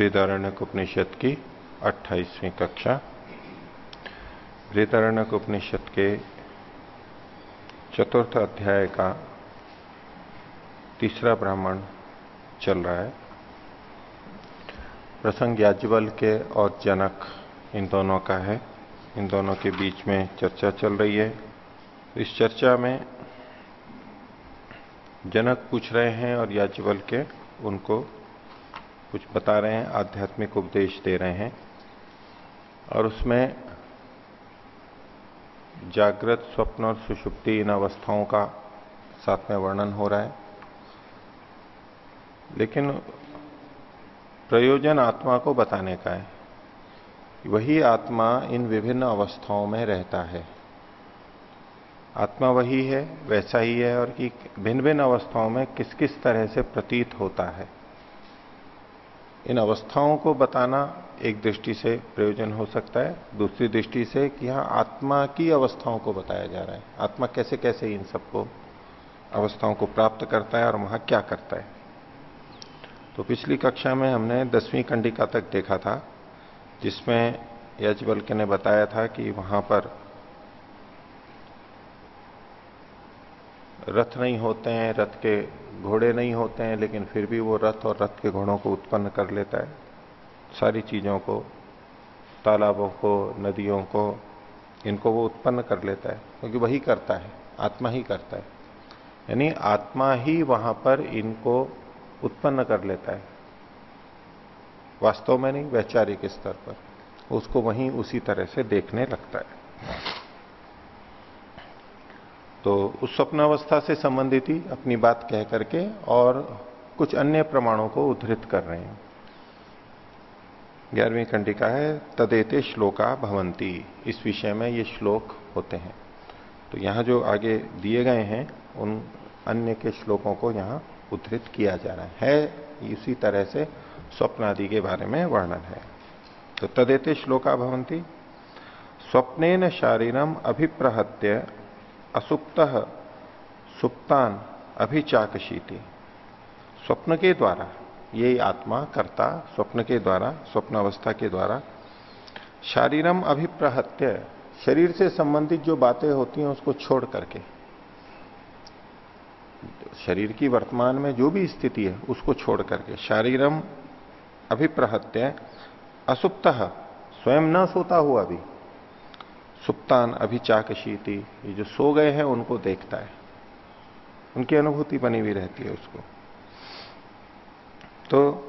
बृदारण्यक उपनिषद की 28वीं कक्षा। बृदारण्यक उपनिषद के चतुर्थ अध्याय का तीसरा ब्राह्मण चल रहा है। प्रसंग याज्ञवल के और जनक इन दोनों का है। इन दोनों के बीच में चर्चा चल रही है। इस चर्चा में जनक पूछ रहे हैं और याज्ञवल के उनको कुछ बता रहे हैं, आध्यात्मिक उपदेश दे रहे हैं। और उसमें जागृत स्वप्न और सुषुप्ति इन अवस्थाओं का साथ में वर्णन हो रहा है। लेकिन प्रयोजन आत्मा को बताने का है। वही आत्मा इन विभिन्न अवस्थाओं में रहता है। आत्मा वही है, वैसा ही है और कि भिन्न भिन्न अवस्थाओं में किस किस तरह से प्रतीत होता है। इन अवस्थाओं को बताना एक दृष्टि से प्रयोजन हो सकता है। दूसरी दृष्टि से कि यहाँ आत्मा की अवस्थाओं को बताया जा रहा है। आत्मा कैसे कैसे इन सबको अवस्थाओं को प्राप्त करता है और वहाँ क्या करता है। तो पिछली कक्षा में हमने दसवीं कंडिका तक देखा था, जिसमें यजबल्क ने बताया था कि वहाँ पर रथ नहीं होते हैं, रथ के घोड़े नहीं होते हैं, लेकिन फिर भी वो रथ और रथ के घोड़ों को उत्पन्न कर लेता है। सारी चीज़ों को, तालाबों को, नदियों को, इनको वो उत्पन्न कर लेता है, क्योंकि वही करता है, आत्मा ही करता है। यानी आत्मा ही वहाँ पर इनको उत्पन्न कर लेता है। वास्तव में नहीं, वैचारिक स्तर पर। उसको वहीं उसी तरह से देखने लगता है। तो उस स्वप्नावस्था से संबंधित ही अपनी बात कह करके और कुछ अन्य प्रमाणों को उद्धृत कर रहे हैं। ग्यारहवीं कंडिका है, तदेते श्लोका भवंती इस विषय में ये श्लोक होते हैं। तो यहाँ जो आगे दिए गए हैं, उन अन्य के श्लोकों को यहाँ उद्धृत किया जा रहा है। इसी तरह से स्वप्न आदि के बारे में वर्णन है। तो तदेते श्लोका भवंती स्वप्नेन शारीरम अभिप्रहत्य असुप्त सुप्तान अभिचाकशीति। स्वप्न के द्वारा, ये आत्मा करता स्वप्न के द्वारा स्वप्न अवस्था के द्वारा, शारीरम अभिप्रहत्य, शरीर से संबंधित जो बातें होती हैं उसको छोड़ करके, शरीर की वर्तमान में जो भी स्थिति है, उसको छोड़ करके, शारीरम अभिप्रहत्य, असुप्त, स्वयं न सोता हुआ भी सुप्तान अभिचाकशीति, ये जो सो गए हैं, उनको देखता है। उनकी अनुभूति बनी हुई रहती है उसको। तो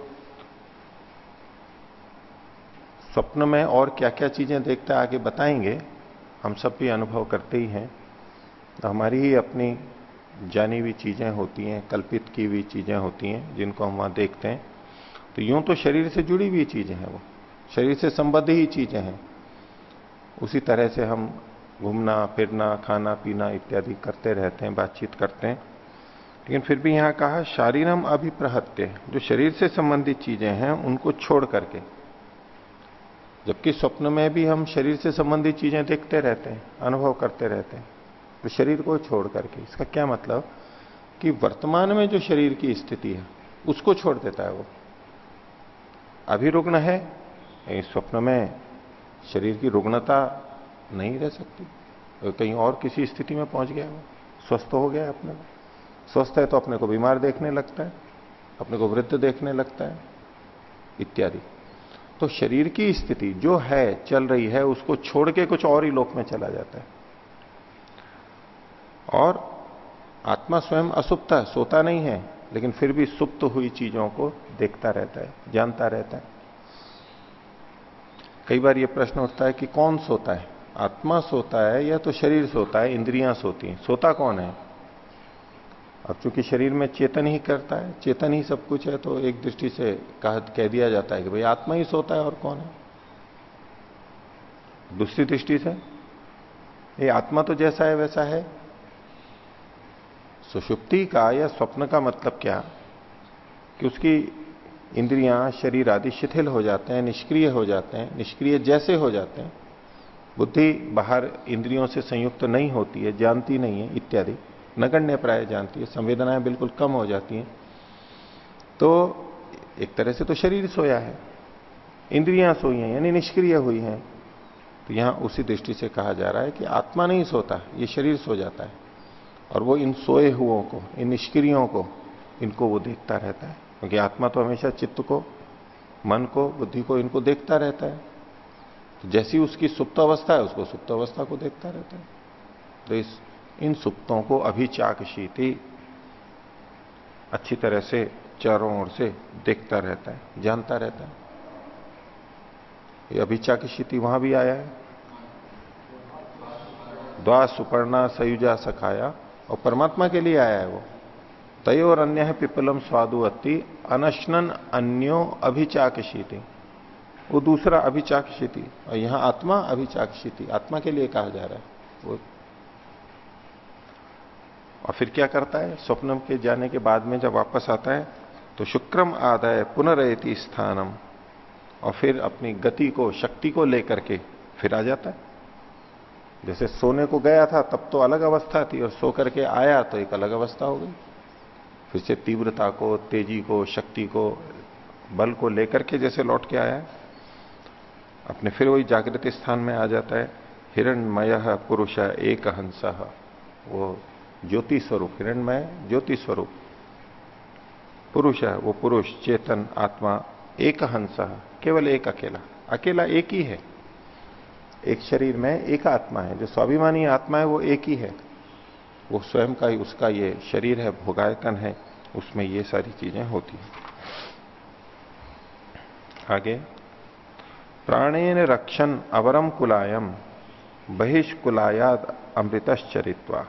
स्वप्न में और क्या क्या चीज़ें देखता है, आगे बताएँगे। हम सब भी अनुभव करते ही हैं। तो हमारी ही अपनी जानी हुई चीज़ें होती हैं, कल्पित की हुई चीज़ें होती हैं, जिनको हम वहाँ देखते हैं। तो यूँ तो शरीर से जुड़ी हुई चीज़ें हैं वो। शरीर से संबद्ध ही चीज़ें हैं। उसी तरह से हम घूमना, फिरना, खाना, पीना इत्यादि करते रहते हैं, बातचीत करते हैं। लेकिन फिर भी यहाँ कहा, शारीरम अभिप्रहत्य जो शरीर से संबंधित चीज़ें हैं, उनको छोड़ करके। जबकि स्वप्न में भी हम शरीर से संबंधित चीज़ें देखते रहते हैं, अनुभव करते रहते हैं तो शरीर को छोड़ करके। इसका क्या मतलब? कि वर्तमान में जो शरीर की स्थिति है, उसको छोड़ देता है वो। अभी रुग्ण है स्वप्न में शरीर की रुग्णता नहीं रह सकती। तो कहीं और किसी स्थिति में पहुँच गया वो। स्वस्थ हो गया अपने को। स्वस्थ है तो अपने को बीमार देखने लगता है, अपने को वृद्ध देखने लगता है, इत्यादि। तो शरीर की स्थिति जो है, चल रही है, उसको छोड़ के कुछ और ही लोक में चला जाता है। और आत्मा स्वयं असुप्त है, सोता नहीं है, लेकिन फिर भी सुप्त हुई चीज़ों को देखता रहता है, जानता रहता है। कई बार ये प्रश्न उठता है कि कौन सोता है? आत्मा सोता है या तो शरीर सोता है? इंद्रियाँ सोती हैं। सोता कौन है? अब चूँकि शरीर में चेतन ही करता है चेतन ही सब कुछ है तो एक दृष्टि से कह, कह दिया जाता है कि भाई आत्मा ही सोता है और कौन है? दूसरी दृष्टि से ये आत्मा तो जैसा है वैसा है। सुषुप्ति का या स्वप्न का मतलब क्या? कि उसकी इंद्रियाँ, शरीर आदि शिथिल हो जाते हैं, निष्क्रिय हो जाते हैं, निष्क्रिय जैसे हो जाते हैं। बुद्धि बाहर इंद्रियों से संयुक्त नहीं होती है, जानती नहीं है, इत्यादि। नगण्य प्राय जानती है, संवेदनाएँ बिल्कुल कम हो जाती हैं। तो एक तरह से तो शरीर सोया है, इंद्रियाँ सोई हैं, यानी निष्क्रिय हुई हैं। तो यहाँ उसी दृष्टि से कहा जा रहा है कि आत्मा नहीं सोता, ये शरीर सो जाता है। और वो इन सोए हुओं को, इन निष्क्रियों को, इनको वो देखता रहता है। क्योंकि आत्मा तो हमेशा चित्त को, मन को, बुद्धि को, इनको देखता रहता है। तो जैसी उसकी सुप्त अवस्था है, उसको सुप्त अवस्था को देखता रहता है। तो इस, इन सुप्तों को अभिचाकशीति अच्छी तरह से चारों ओर से देखता रहता है, जानता रहता है। ये अभिचाकशीति वहाँ भी आया है। द्वा सुपर्णा सयुजा सखाया, और परमात्मा के लिए आया है वो। तय और अन्य है पिपलम स्वादु अति अनशनन अन्यो अभिचाकशीति। वो दूसरा अभिचाकशीति, और यहाँ आत्मा अभिचाकशीति। आत्मा के लिए कहा जा रहा है, वो और फिर क्या करता है? स्वप्न के जाने के बाद में जब वापस आता है तो शुक्रम आदाय पुनरयति स्थानम, और फिर अपनी गति को, शक्ति को लेकर के फिर आ जाता है। जैसे सोने को गया था, तब तो अलग अवस्था थी, और सो करके आया तो एक अलग अवस्था हो गई। फिर से तीव्रता को, तेज़ी को, शक्ति को, बल को लेकर के जैसे लौट के आया अपने फिर वही जागृत स्थान में आ जाता है। हिरणमय पुरुष एक हंस वो ज्योति स्वरूप, हिरणमय ज्योति स्वरूप। पुरुष है, वो पुरुष, चेतन, आत्मा एक हंस केवल एक अकेला। अकेला एक ही है। एक शरीर में एक आत्मा है। जो स्वाभिमानी आत्मा है, वो एक ही है। वो स्वयं का ही उसका ये शरीर है, भोगायतन है, उसमें ये सारी चीज़ें होती हैं। आगे, प्राणेन रक्षण अवरम कुलायम बहिष्कुलायाद अमृतश्चरित्वा।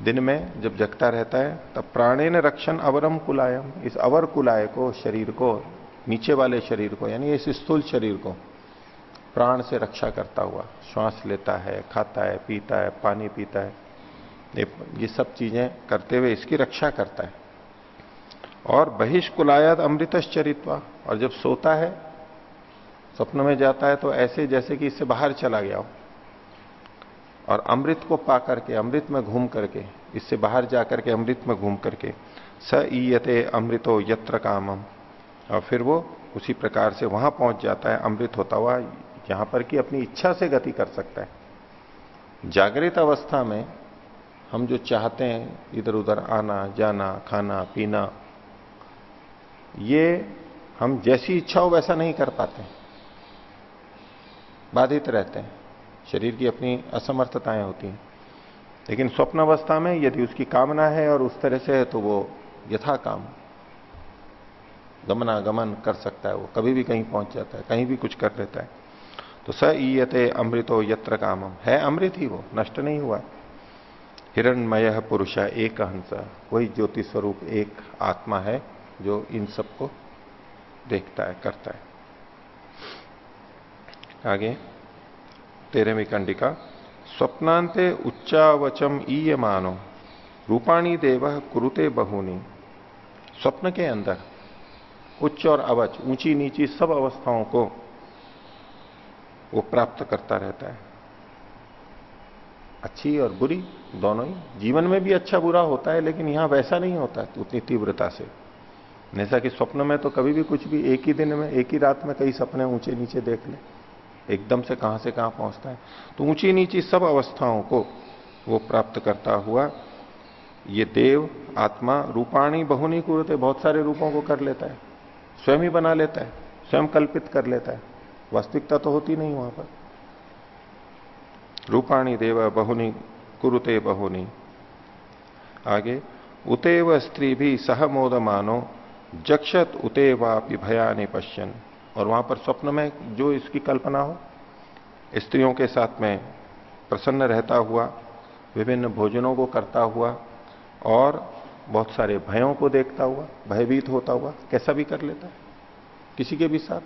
दिन में जब जगता रहता है, तब प्राणेन रक्षण अवरम कुलायम इस अवर कुलाय को, शरीर को, नीचे वाले शरीर को, यानी इस स्थूल शरीर को, प्राण से रक्षा करता हुआ, श्वास लेता है, खाता है, पीता है, पानी पीता है ये, सब चीज़ें करते हुए इसकी रक्षा करता है। और बहिष्कुलायत अमृतश्चरित्वा और जब सोता है स्वप्न में जाता है तो ऐसे जैसे कि इससे बाहर चला गया हो। और अमृत को पा करके अमृत में घूम करके इससे बाहर जाकर के अमृत में घूम करके स ईयते अमृतो यत्र कामम और फिर वो उसी प्रकार से वहाँ पहुँच जाता है अमृत होता हुआ यहाँ पर कि अपनी इच्छा से गति कर सकता है। जागृत अवस्था में हम जो चाहते हैं इधर उधर आना, जाना, खाना, पीना, ये हम जैसी इच्छा हो वैसा नहीं कर पाते। बाधित रहते हैं। शरीर की अपनी असमर्थताएँ होती हैं। लेकिन स्वप्न अवस्था में यदि उसकी कामना है और उस तरह से है तो वो यथा काम गमनागमन कर सकता है। वो कभी भी कहीं पहुँच जाता है, कहीं भी कुछ कर लेता है। तो स ईयते अमृतो यत्र कामम है अमृत ही वो, नष्ट नहीं हुआ। हिरणमय पुरुष एक हंस वही ज्योति स्वरूप एक आत्मा है जो इन सबको देखता है, करता है। आगे, तेरहवीं कंडिका स्वप्नांते उच्चावचम ईय मानो रूपाणी देव कुरुते बहुनी। स्वप्न के अंदर, उच्च और अवच, ऊँची नीची सब अवस्थाओं को वो प्राप्त करता रहता है। अच्छी और बुरी, दोनों ही। जीवन में भी अच्छा बुरा होता है, लेकिन यहाँ वैसा नहीं होता उतनी तीव्रता से। जैसा कि स्वप्न में तो कभी भी कुछ भी एक ही दिन में, एक ही रात में कई सपने ऊँचे नीचे देख ले। एकदम से कहाँ से कहाँ पहुँचता है। तो ऊँची नीची सब अवस्थाओं को वो प्राप्त करता हुआ ये देव, आत्मा, रूपाणी, बहुनी, कुरते, बहुत सारे रूपों को कर लेता है। स्वयं ही बना लेता है, स्वयं कल्पित कर लेता है। वास्तविकता तो होती नहीं वहाँ पर। रूपाणी देव बहुनी, कुरुते बहुनी। आगे, उतेव स्त्री भी सहमोद मानो जक्षत उतेवापि भयानि पश्यन। और वहाँ पर स्वप्न में जो इसकी कल्पना हो, स्त्रियों के साथ में प्रसन्न रहता हुआ, विभिन्न भोजनों को करता हुआ, और बहुत सारे भयों को देखता हुआ, भयभीत होता हुआ, कैसा भी कर लेता है, किसी के भी साथ।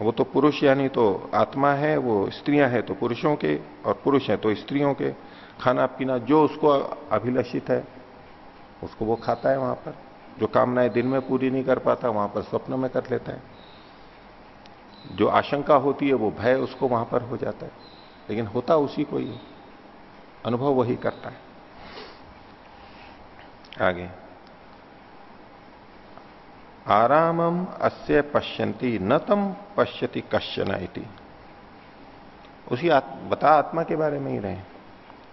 वो तो पुरुष यानी तो आत्मा है, वो स्त्रियाँ हैं तो पुरुषों के और पुरुष हैं तो स्त्रियों के। खाना पीना जो उसको अभिलषित है, उसको वो खाता है वहाँ पर। जो कामनाएँ दिन में पूरी नहीं कर पाता, वहाँ पर स्वप्न में कर लेता है। जो आशंका होती है, वो भय उसको वहाँ पर हो जाता है। लेकिन होता उसी को ही अनुभव वही करता है। आगे। आरामम अस्य पश्यंती न तम पश्यति कश्चन इति। उसी आत, बता आत्मा के बारे में ही रहे।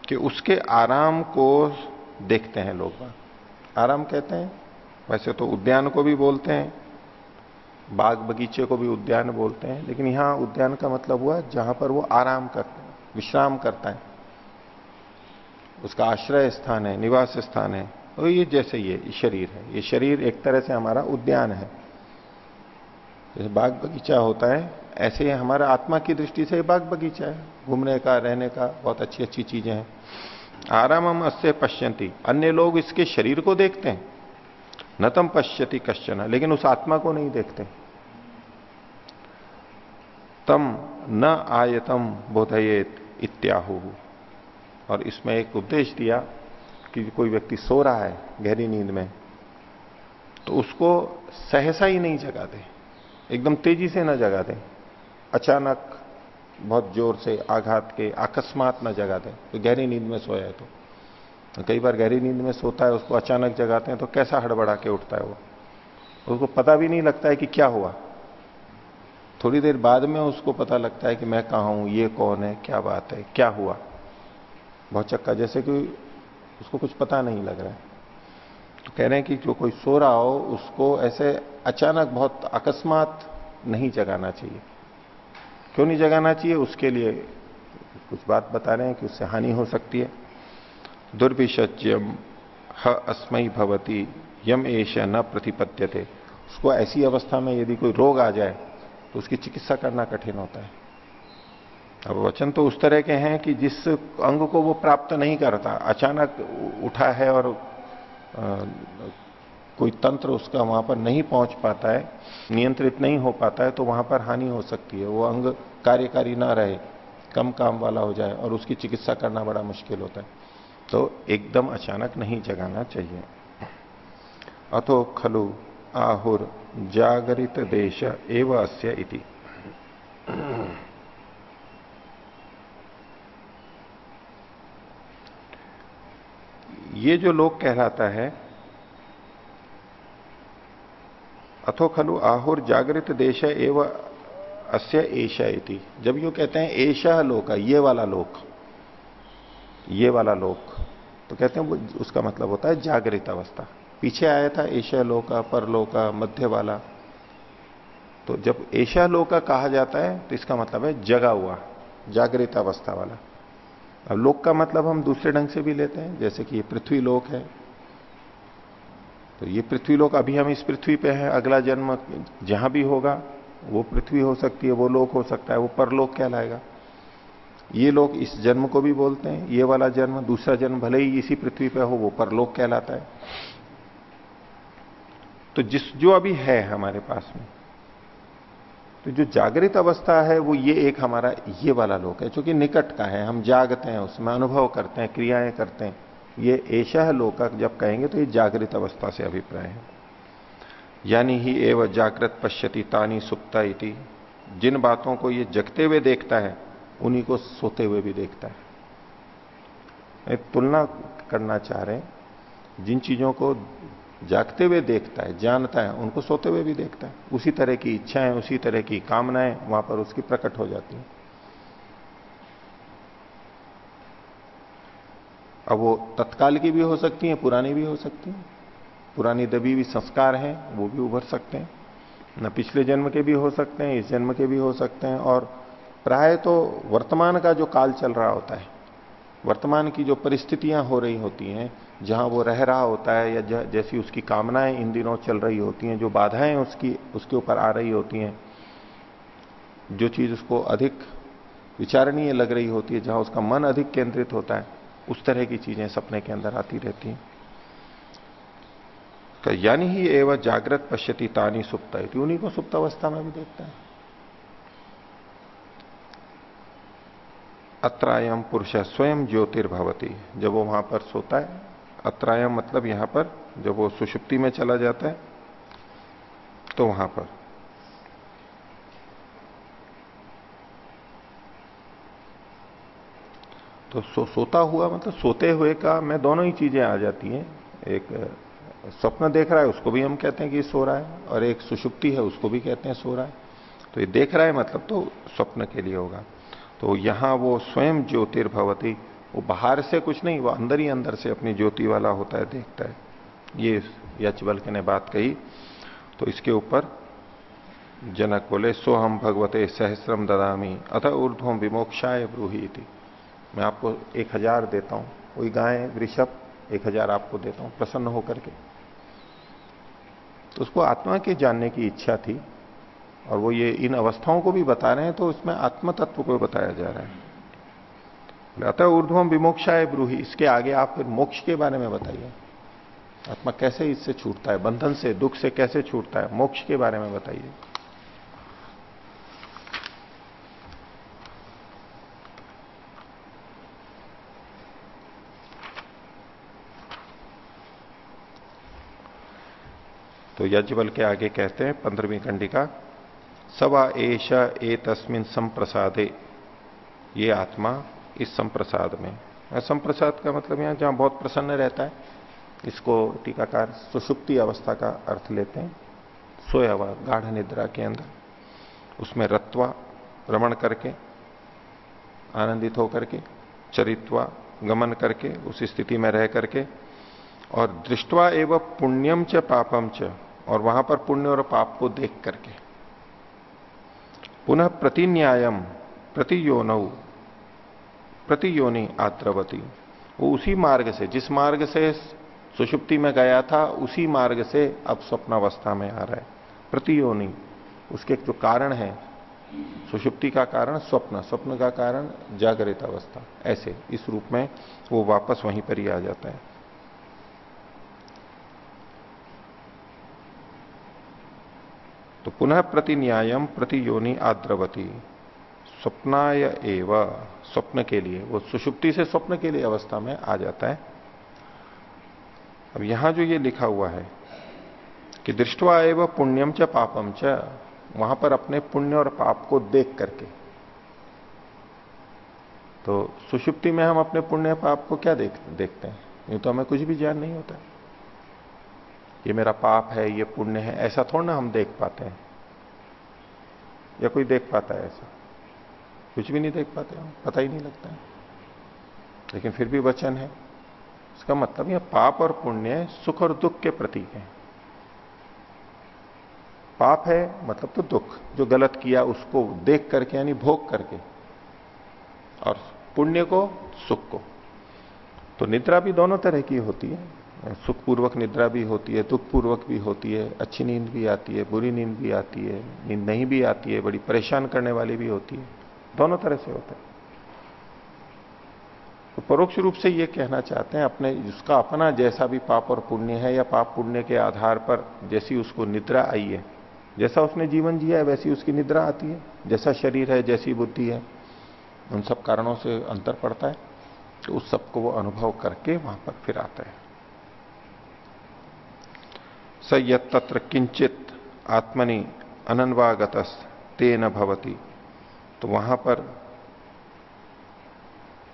कि उसके आराम को देखते हैं लोग। आराम कहते हैं। वैसे तो उद्यान को भी बोलते हैं। बाग बगीचे को भी उद्यान बोलते हैं। लेकिन यहाँ उद्यान का मतलब हुआ जहाँ पर वो आराम करते हैं विश्राम करता है। उसका आश्रय स्थान है निवास स्थान है। तो ये जैसे ये शरीर है। ये शरीर एक तरह से हमारा उद्यान है। जैसे बाग बगीचा होता है, ऐसे ही हमारा आत्मा की दृष्टि से बाग बगीचा है। घूमने का, रहने का बहुत अच्छी अच्छी चीज़ें हैं। आराम हम अस्य पश्यंती अन्य लोग इसके शरीर को देखते हैं। न तम पश्यति कश्चन, लेकिन उस आत्मा को नहीं देखते। तम न आयतम बोधयेत इत्याहु। और इसमें एक उपदेश दिया कि कोई व्यक्ति सो रहा है गहरी नींद में तो उसको सहसा ही नहीं जगा दे एकदम तेज़ी से ना जगा दे अचानक बहुत ज़ोर से आघात के अकस्मात ना जगा दे तो गहरी नींद में सोया है तो। कई बार गहरी नींद में सोता है, उसको अचानक जगाते हैं तो कैसा हड़बड़ा के उठता है वो। उसको पता भी नहीं लगता है कि क्या हुआ। थोड़ी देर बाद में उसको पता लगता है कि मैं कहा हूँ, ये कौन है, क्या बात है, क्या हुआ। बहुत चक्का, जैसे कि उसको कुछ पता नहीं लग रहा है। तो कह रहे हैं कि जो कोई सो रहा हो, उसको ऐसे अचानक बहुत अकस्मात नहीं जगाना चाहिए। क्यों नहीं जगाना चाहिए? उसके लिए कुछ बात बता रहे हैं कि उससे हानि हो सकती है। दुर्भिषज्यम ह अस्मयी भवती, यम एश न प्रतिपद्यते। उसको ऐसी अवस्था में यदि कोई रोग आ जाए तो उसकी चिकित्सा करना कठिन होता है। अब वचन तो उस तरह के हैं कि जिस अंग को वो प्राप्त नहीं करता अचानक उठा है और आ, कोई तंत्र उसका वहाँ पर नहीं पहुँच पाता है नियंत्रित नहीं हो पाता है तो वहाँ पर हानि हो सकती है। वो अंग कार्यकारी ना रहे कम काम वाला हो जाए और उसकी चिकित्सा करना बड़ा मुश्किल होता है। तो एकदम अचानक नहीं जगाना चाहिए। अथो खलु आहुर जागरित देश एव अस्य इति। ये जो लोग कहलाता है, अथो खलु आहुर जागृत देश एव अस्य एशा इति। जब यू कहते हैं एशा लोक, ये वाला लोक, ये वाला लोक तो कहते हैं वो, उसका मतलब होता है जागृत अवस्था। पीछे आया था एशिया लोका परलोका मध्य वाला। तो जब एशिया लोका कहा जाता है तो इसका मतलब है जगा हुआ, जागृत अवस्था वाला। अब लोक का मतलब हम दूसरे ढंग से भी लेते हैं, जैसे कि ये पृथ्वी लोक है। तो ये पृथ्वी लोक, अभी हम इस पृथ्वी पे हैं, अगला जन्म जहाँ भी होगा, वो पृथ्वी हो सकती है, वो लोक हो सकता है, वो परलोक कहलाएगा। ये लोग इस जन्म को भी बोलते हैं, ये वाला जन्म, दूसरा जन्म भले ही इसी पृथ्वी पे हो, वो परलोक कहलाता है। तो जिस, जो अभी है हमारे पास में तो जो जागृत अवस्था है, वो ये एक हमारा ये वाला लोक है क्योंकि निकट का है। हम जागते हैं, उसमें अनुभव करते हैं, क्रियाएँ करते हैं। ये ऐसा लोक जब कहेंगे तो ये जागृत अवस्था से अभिप्राय है। यानी ही एवं जागृत पश्यति तानी सुप्ता इति। जिन बातों को ये जगते हुए देखता है, उन्हीं को सोते हुए भी देखता है। तुलना करना चाह रहे हैं, जिन चीज़ों को जागते हुए देखता है, जानता है, उनको सोते हुए भी देखता है। उसी तरह की इच्छाएँ, उसी तरह की कामनाएँ वहाँ पर उसकी प्रकट हो जाती है। अब वो तत्काल की भी हो सकती है, पुरानी भी हो सकती है। पुरानी दबी हुई संस्कार हैं, वो भी उभर सकते हैं। न पिछले जन्म के भी हो सकते हैं, इस जन्म के भी हो सकते हैं। और प्राय तो वर्तमान का जो काल चल रहा होता है, वर्तमान की जो परिस्थितियाँ हो रही होती हैं जहाँ वो रह रहा होता है या जैसी उसकी कामनाएँ इन दिनों चल रही होती हैं, जो बाधाएँ उसकी, उसके ऊपर आ रही होती हैं, जो चीज़ उसको अधिक विचारणीय लग रही होती है, जहाँ उसका मन अधिक केंद्रित होता है, उस तरह की चीज़ें सपने के अंदर आती रहती हैं। यानी ही एवं जागृत पश्यति तानी सुप्त उन्हीं को सुप्त अवस्था में भी देखता है। अत्रायम पुरुष स्वयं ज्योतिर्भवती, जब वो वहाँ पर सोता है अत्रायम मतलब यहाँ पर जब वो सुषुप्ति में चला जाता है तो वहाँ पर। तो सो, सोता हुआ मतलब सोते हुए का मैं दोनों ही चीज़ें आ जाती हैं। एक स्वप्न देख रहा है उसको भी हम कहते हैं कि सो रहा है और एक सुषुप्ति है उसको भी कहते हैं सो रहा है। तो ये देख रहा है मतलब तो स्वप्न के लिए होगा। तो यहाँ वो स्वयं ज्योतिर्भवती वो बाहर से कुछ नहीं, वो अंदर ही अंदर से अपनी ज्योति वाला होता है, देखता है। ये यचबल्क ने बात कही। तो इसके ऊपर जनक बोले सो हम भगवते सहस्रम ददामी अतः ऊर्ध्वम विमोक्षाय ब्रूही थी मैं आपको एक हज़ार देता हूँ। वही गाय, वृषभ, एक हज़ार आपको देता हूँ, प्रसन्न होकर के। तो उसको आत्मा के जानने की इच्छा थी, और वो ये इन अवस्थाओं को भी बता रहे हैं तो उसमें आत्म तत्व को बताया जा रहा है। अतः ऊर्ध्वम विमोक्षाय ब्रूही। इसके आगे आप फिर मोक्ष के बारे में बताइए। आत्मा कैसे इससे छूटता है? बंधन से, दुख से कैसे छूटता है? मोक्ष के बारे में बताइए। तो यज्ञबल के आगे कहते हैं, पंद्रहवीं कंडिका सवा एश ए तस्मिन संप्रसादे। ये आत्मा इस संप्रसाद में। संप्रसाद का मतलब यहाँ जहाँ बहुत प्रसन्न रहता है, इसको टीकाकार सुषुप्ति अवस्था का अर्थ लेते हैं। सोया हुआ गाढ़ निद्रा के अंदर, उसमें रत्वा, रमण करके, आनंदित होकर के, चरित्वा, गमन करके, उस स्थिति में रह करके, और दृष्टवा एवं पुण्यम च पापम च, और वहाँ पर पुण्य और पाप को देख करके। पुनः प्रतिन्यायम प्रतियोनऊ प्रतियोनि आद्रवती। वो उसी मार्ग से, जिस मार्ग से सुषुप्ति में गया था, उसी मार्ग से अब स्वप्नावस्था में आ रहा है। प्रति प्रतियोनि, उसके जो कारण है, सुषुप्ति का कारण स्वप्न स्वप्न का कारण जागृत अवस्था। ऐसे, इस रूप में वो वापस वहीं पर ही आ जाता है। तो पुनः प्रति न्यायम प्रति योनि आद्रवती। स्वप्नाय एव, स्वप्न के लिए, वो सुषुप्ति से स्वप्न के लिए अवस्था में आ जाता है। अब यहाँ जो ये लिखा हुआ है कि दृष्टवा एव पुण्यम च पापम च, वहाँ पर अपने पुण्य और पाप को देख करके। तो सुषुप्ति में हम अपने पुण्य पाप को क्या देख, देखते हैं? ये तो हमें कुछ भी ज्ञान नहीं होता। ये मेरा पाप है, ये पुण्य है, ऐसा थोड़ा ना हम देख पाते हैं। या कोई देख पाता है ऐसा? कुछ भी नहीं देख पाते हम, पता ही नहीं लगता है। लेकिन फिर भी वचन है। इसका मतलब यह पाप और पुण्य सुख और दुख के प्रतीक है। पाप है मतलब तो दुख, जो गलत किया उसको देख करके, यानी भोग करके, और पुण्य को, सुख को। तो निद्रा भी दोनों तरह की होती है। सुखपूर्वक निद्रा भी होती है दुख पूर्वक भी होती है, अच्छी नींद भी आती है, बुरी नींद भी आती है, नींद नहीं भी आती है, बड़ी परेशान करने वाली भी होती है। दोनों तरह से होते है। तो परोक्ष रूप से ये कहना चाहते हैं, अपने जिसका अपना जैसा भी पाप और पुण्य है या पाप पुण्य के आधार पर जैसी उसको निद्रा आई है, जैसा उसने जीवन जिया है, वैसी उसकी निद्रा आती है, जैसा शरीर है, जैसी बुद्धि है, उन सब कारणों से अंतर पड़ता है तो उस सबको वो अनुभव करके वहाँ पर फिर आता है। स यत्र किंचित आत्मनि अनन्वागत तेन भवती। तो वहाँ पर,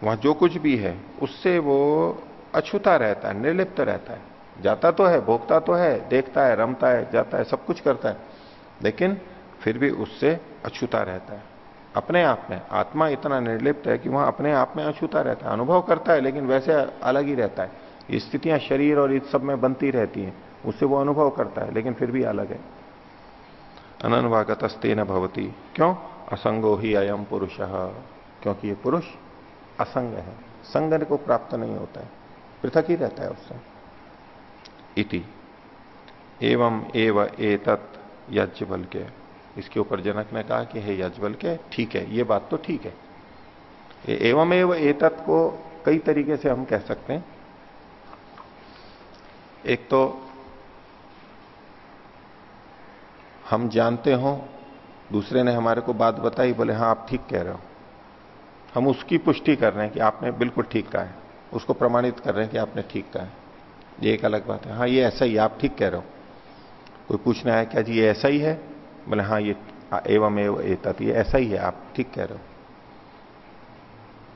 वहाँ जो कुछ भी है, उससे वो अछूता रहता है, निर्लिप्त रहता है। जाता तो है, भोगता तो है, देखता है, रमता है, जाता है, सब कुछ करता है। लेकिन फिर भी उससे अछूता रहता है। अपने आप में, आत्मा इतना निर्लिप्त है कि वहाँ अपने आप में अछूता रहता है। अनुभव करता है, लेकिन वैसे अलग ही रहता है। ये स्थितियाँ शरीर और इस सब में बनती रहती हैं, उससे वो अनुभव करता है, लेकिन फिर भी अलग है। अनन्वागत न भवती। क्यों? असंगो ही अयम पुरुष, क्योंकि ये पुरुष असंग है। संग को प्राप्त नहीं होता है। पृथक ही रहता है उससे। इति। एवं एव एतत् यज्ञबल के इसके ऊपर जनक ने कहा कि हे यज्ञबल के ठीक है, ये बात तो ठीक है। एवं एव एतत् को कई तरीके से हम कह सकते हैं। एक तो हम जानते हो दूसरे ने हमारे को बात बताई, बोले हाँ आप ठीक कह रहे हो। हम उसकी पुष्टि कर रहे हैं कि आपने बिल्कुल ठीक कहा है। उसको प्रमाणित कर रहे हैं कि आपने ठीक कहा है। ये एक अलग बात है। हाँ ये ऐसा ही आप ठीक कह रहे हो। कोई पूछना है क्या जी, ये ऐसा ही है? बोले हाँ ये एवं एवं, एतत, ये ऐसा ही है, आप ठीक कह रहे हो।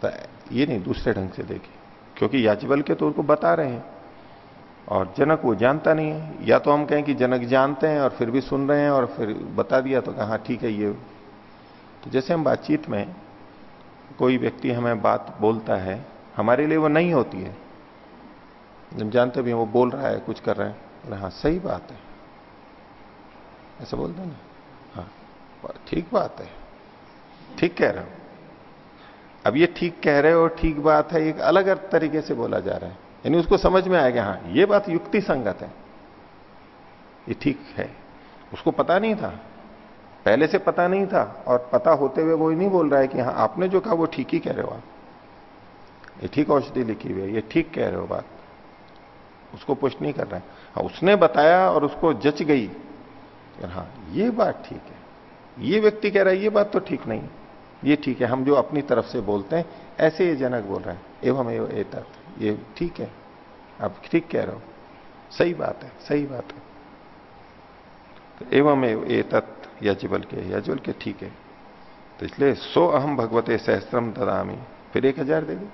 तो ये नहीं, दूसरे ढंग से देखिए। क्योंकि याजबल के तो उनको बता रहे हैं। और जनक वो जानता नहीं है। या तो हम कहें कि जनक जानते हैं और फिर भी सुन रहे हैं और फिर बता दिया तो कहा, ठीक है ये। तो जैसे हम बातचीत में कोई व्यक्ति हमें बात बोलता है, हमारे लिए वो नहीं होती है। जब जानते भी हैं, वो बोल रहा है, कुछ कर रहा है। हाँ सही बात है। ऐसा बोलते ना? हाँ ठीक बात है। ठीक कह रहे हो। अब ये ठीक कह रहे हो, ठीक बात है एक अलग तरीके से बोला जा रहा है। यानी उसको समझ में आएगा हाँ ये बात युक्ति संगत है। ये ठीक है। उसको पता नहीं था। पहले से पता नहीं था और पता होते हुए वो ही नहीं बोल रहा है कि हाँ आपने जो कहा वो ठीक ही कह रहे हो आप। ये ठीक औषधि लिखी हुई है, ये ठीक कह रहे हो बात। उसको पुष्ट नहीं कर रहा है। हाँ उसने बताया और उसको जच गई। हाँ ये बात ठीक है। ये व्यक्ति कह रहा है, ये बात तो ठीक नहीं ये ठीक है, हम जो अपनी तरफ़ से बोलते हैं, ऐसे ये जनक बोल रहा है। एवं एवं ए ये ठीक है। आप ठीक कह रहे हो। सही बात है, सही बात है। तो एवं ए तत्व यजबल के यजबल के ठीक है। तो इसलिए सो अहम भगवते सहस्त्रम ददामी। फिर एक हज़ार दे दो।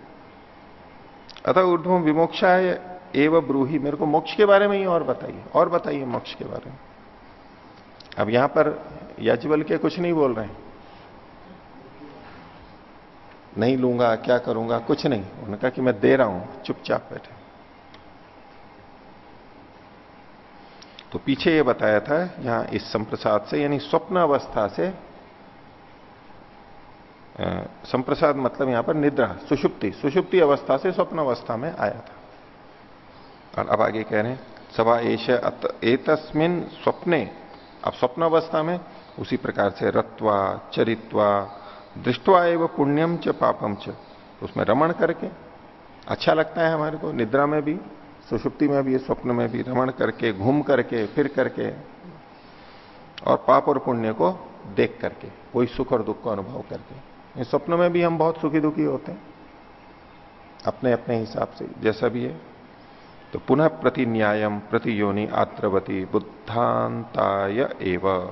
अतः ऊर्ध्व विमोक्षा है एवं ब्रूही। मेरे को मोक्ष के बारे में ही और बताइए और बताइए मोक्ष के बारे में। अब यहाँ पर याजबल के कुछ नहीं बोल रहे हैं। नहीं लूँगा, क्या करूँगा? कुछ नहीं। उन्होंने कहा कि मैं दे रहा हूँ, चुपचाप बैठे। तो पीछे ये बताया था, यहाँ इस संप्रसाद से, यानी स्वप्न अवस्था से संप्रसाद मतलब यहाँ पर निद्रा, सुषुप्ति सुषुप्ति अवस्था से स्वप्न अवस्था में आया था। और अब आगे कह रहे हैं सभा एश एतस्मिन स्वप्ने, अब स्वप्न अवस्था में उसी प्रकार से रत्वा, चरित्वा दृष्टवा एवं पुण्यम च पापम च। उसमें रमण करके अच्छा लगता है हमारे को, निद्रा में भी, सुषुप्ति में भी, स्वप्न में भी, रमण करके, घूम करके, फिर करके, और पाप और पुण्य को देख करके, कोई सुख और दुख को अनुभव करके। स्वप्न में भी हम बहुत सुखी दुखी होते हैं, अपने अपने हिसाब से। जैसा भी है तो पुनः प्रति न्यायम प्रति योनि आत्रवती बुद्धांताय एवं।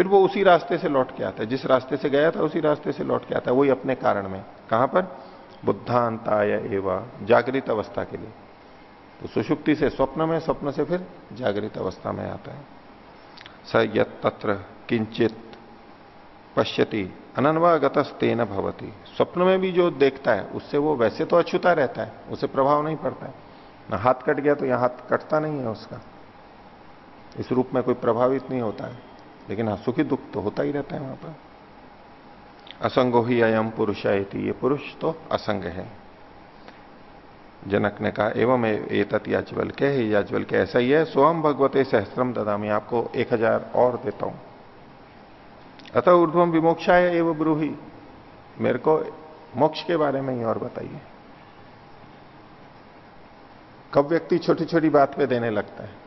फिर वो उसी रास्ते से लौट के आता है। जिस रास्ते से गया था, उसी रास्ते से लौट के आता है। वही अपने कारण में। कहाँ पर? बुद्धांताय एवा, जागृत अवस्था के लिए। तो सुषुप्ति से स्वप्न में, स्वप्न से फिर जागृत अवस्था में आता है। स यत तत्र किंचित पश्यति अनन्वागत तेन भवती। स्वप्न में भी जो देखता है, उससे वो वैसे तो अछूता रहता है, उसे प्रभाव नहीं पड़ता है। ना हाथ कट गया तो यहाँ हाथ कटता नहीं है उसका। इस रूप में कोई प्रभावित नहीं होता है। लेकिन हाँ सुखी दुख तो होता ही रहता है वहाँ पर। असंगो ही अयम पुरुष ये पुरुष तो असंग है। जनक ने कहा, एवं एतत याजवल के याजवल के ऐसा ही है, स्वयं भगवते सहस्त्रम ददामी, आपको एक हज़ार और देता हूँ। अतः ऊर्ध्वम विमोक्षा है एवं ब्रूही। मेरे को मोक्ष के बारे में ही और बताइए। कब व्यक्ति छोटी छोटी बात पे देने लगता है?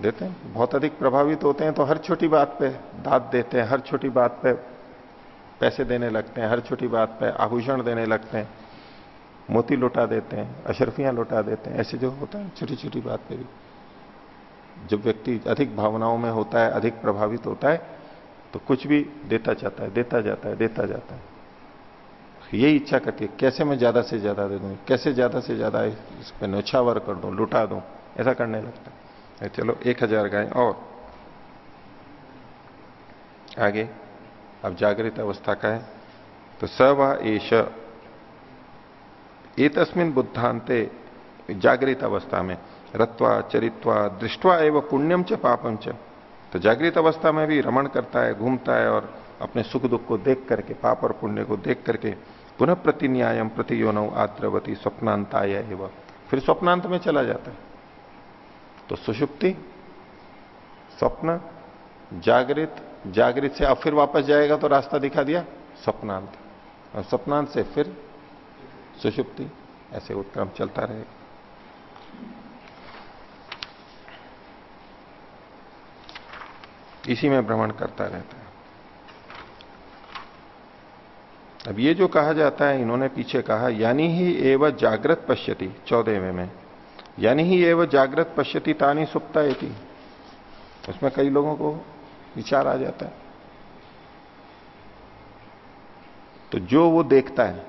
देते हैं। बहुत अधिक प्रभावित होते हैं तो हर छोटी बात पे दाद देते हैं, हर छोटी बात पे पैसे देने लगते हैं, हर छोटी बात पे आभूषण देने लगते हैं, मोती लुटा देते हैं, अशरफियाँ लुटा देते हैं, ऐसे जो होता है छोटी छोटी बात पे भी। जब व्यक्ति अधिक भावनाओं में होता है, अधिक प्रभावित होता है तो कुछ भी देता जाता है, देता जाता है, देता जाता है। यही इच्छा करती है, कैसे मैं ज़्यादा से ज़्यादा दे दूँ, कैसे ज़्यादा से ज़्यादा इस पर नौछावर कर दूँ, लुटा दूँ, ऐसा करने लगता है। चलो, एक हज़ार गाय और। आगे, अब जागृत अवस्था का है। तो स व एश तस्मिन बुद्धांते जागृत अवस्था में, रत्वा, चरित्वा, दृष्टवा एवं पुण्यम च पापम च। तो जागृत अवस्था में भी रमण करता है, घूमता है और अपने सुख दुख को देख करके, पाप और पुण्य को देख करके पुनः प्रति न्यायम प्रति योनव आद्रवती स्वप्नांताय एवं। फिर स्वप्नांत में चला जाता है। तो सुषुप्ति, स्वप्न, जागृत जागृत से अब फिर वापस जाएगा तो रास्ता दिखा दिया, स्वप्नांत। और स्वप्नांत से फिर सुषुप्ति, ऐसे उत्क्रम चलता रहेगा। इसी में भ्रमण करता रहता है। अब ये जो कहा जाता है, इन्होंने पीछे कहा, यानी ही एवं जागृत पश्यति, चौदहवें में। यानी ही एवं जागृत पश्यति तानी सुप्ता थी उसमें कई लोगों को विचार आ जाता है। तो जो वो देखता है,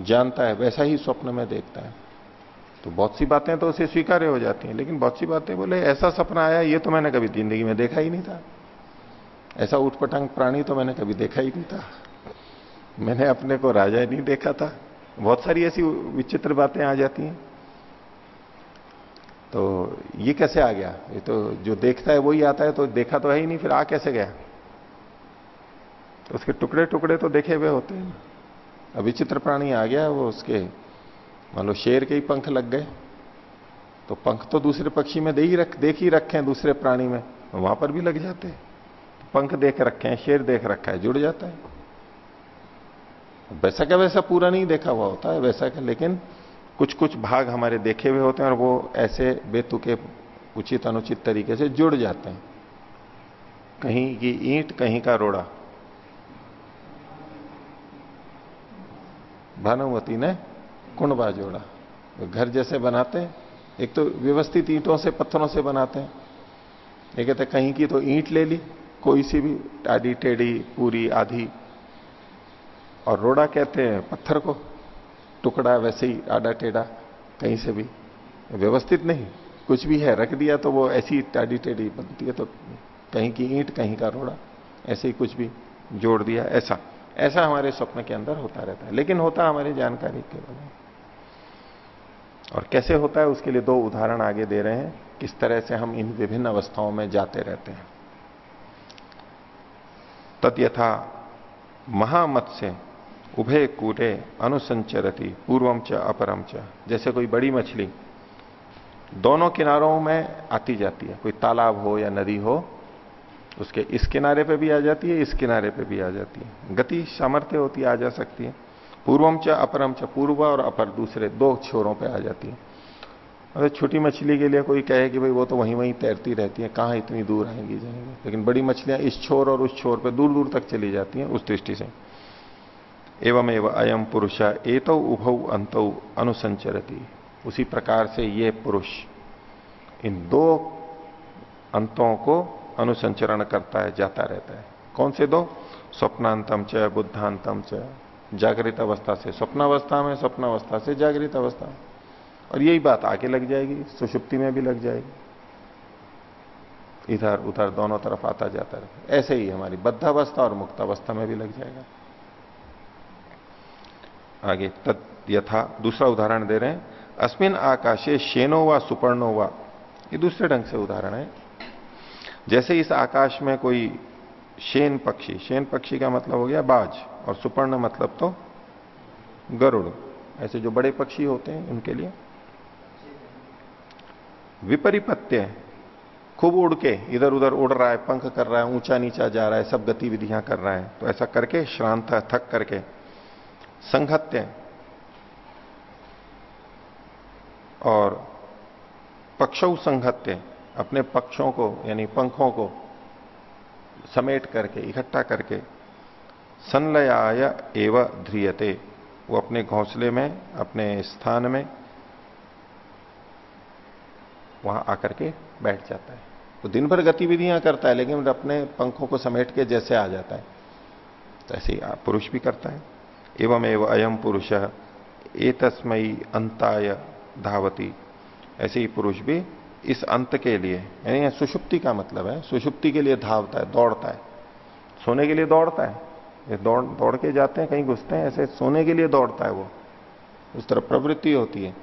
जानता है, वैसा ही स्वप्न में देखता है। तो बहुत सी बातें तो उसे स्वीकार्य हो जाती हैं, लेकिन बहुत सी बातें बोले, ऐसा सपना आया, ये तो मैंने कभी ज़िंदगी में देखा ही नहीं था। ऐसा उठपटांग प्राणी तो मैंने कभी देखा ही नहीं था। मैंने अपने को राजा ही नहीं देखा था। बहुत सारी ऐसी विचित्र बातें आ जाती हैं। तो ये कैसे आ गया? ये तो जो देखता है वही आता है तो देखा तो है ही नहीं, फिर आ कैसे गया? उसके टुकड़े टुकड़े तो देखे हुए होते हैं। अब विचित्र प्राणी आ गया, वो उसके, मान लो शेर के ही पंख लग गए। तो पंख तो दूसरे पक्षी में दे ही रख, देख ही रखे हैं दूसरे प्राणी में, वहाँ पर भी लग जाते हैं। तो पंख देख रखे हैं, शेर देख रखा है, जुड़ जाता है। वैसा क्या वैसा पूरा नहीं देखा हुआ होता है, वैसा क्या, लेकिन कुछ कुछ भाग हमारे देखे हुए होते हैं और वो ऐसे बेतुके उचित अनुचित तरीके से जुड़ जाते हैं। कहीं की ईंट, कहीं का रोड़ा। भानुमती ने कुंडबा जोड़ा। घर जैसे बनाते हैं। एक तो व्यवस्थित ईंटों से, पत्थरों से बनाते हैं। ये कहते कहीं की तो ईंट ले ली, कोई सी भी आधी टेढ़ी, पूरी, आधी और रोड़ा कहते हैं, पत्थर को। टुकड़ा वैसे ही आडा टेढ़ा, कहीं से भी। व्यवस्थित नहीं, कुछ भी है, रख दिया तो वो ऐसी टाडी टेढ़ी बनती है तो कहीं की ईंट, कहीं का रोड़ा, ऐसे ही कुछ भी जोड़ दिया, ऐसा। ऐसा हमारे स्वप्न के अंदर होता रहता है, लेकिन होता हमारी जानकारी केवल है और कैसे होता है, उसके लिए दो उदाहरण आगे दे रहे हैं, किस तरह से हम इन विभिन्न अवस्थाओं में जाते रहते हैं। तथा महामत से उभय कूटे अनुसंचरती, पूर्वम च, अपरम च, जैसे कोई बड़ी मछली। दोनों किनारों में आती जाती है। कोई तालाब हो या नदी हो, उसके इस किनारे पे भी आ जाती है, इस किनारे पे भी आ जाती है। गति, सामर्थ्य होती है, आ जा सकती है। पूर्वम च, अपरम च, पूर्व और अपर, दूसरे दो छोरों पे आ जाती है। अरे, छोटी मछली के लिए कोई कहे कि भाई वो तो वहीं वहीं तैरती रहती है, कहाँ इतनी दूर आएँगी जाएँगी? लेकिन बड़ी मछलियाँ इस छोर और उस छोर पर दूर दूर तक चली जाती हैं, उस दृष्टि से। एवं एवं अयम पुरुष, एतो उभ अंत अनुसंचरती उसी प्रकार से ये पुरुष इन दो अंतों को अनुसंचरण करता है, जाता रहता है। कौन से दो? स्वप्नांतम च, बुद्धांतम च। जागृत अवस्था से स्वप्नावस्था में, स्वप्नावस्था से जागृत अवस्था में। और यही बात आगे लग जाएगी, सुषुप्ति में भी लग जाएगी। इधर उधर दोनों तरफ़ आता जाता रहे ऐसे ही हमारी बद्धावस्था और मुक्त अवस्था में भी लग जाएगा। आगे। तद यथा दूसरा उदाहरण दे रहे हैं, अस्मिन आकाशे शेनो व सुपर्णो व। ये दूसरे ढंग से उदाहरण है। जैसे इस आकाश में कोई शेन पक्षी शेन पक्षी का मतलब हो गया बाज, और सुपर्ण मतलब तो गरुड़। ऐसे जो बड़े पक्षी होते हैं, उनके लिए। विपरीपत्य, खूब उड़ के इधर उधर उड़ रहा है, पंख कर रहा है ऊँचा नीचा जा रहा है, सब गतिविधियाँ कर रहा है तो ऐसा करके, श्रांत, थक करके संघत्य और पक्षौ संघत्य, अपने पक्षों को, यानी पंखों को समेट करके, इकट्ठा करके संलयाय एव ध्रियते। वो अपने घोंसले में, अपने स्थान में वहाँ आकर के बैठ जाता है। वो दिन भर गतिविधियाँ करता है, लेकिन अपने पंखों को समेट के जैसे आ जाता है। तो ऐसे ही पुरुष भी करता है। एवं एवं अयम पुरुष ए तस्मयी अंताय धावती। ऐसे ही पुरुष भी इस अंत के लिए, यानी सुषुप्ति का मतलब है, सुषुप्ति के लिए धावता है, दौड़ता है। सोने के लिए दौड़ता है। ये दौड़ दौड़ के जाते हैं, कहीं घुसते हैं, ऐसे सोने के लिए दौड़ता है वो। उस तरह प्रवृत्ति होती है।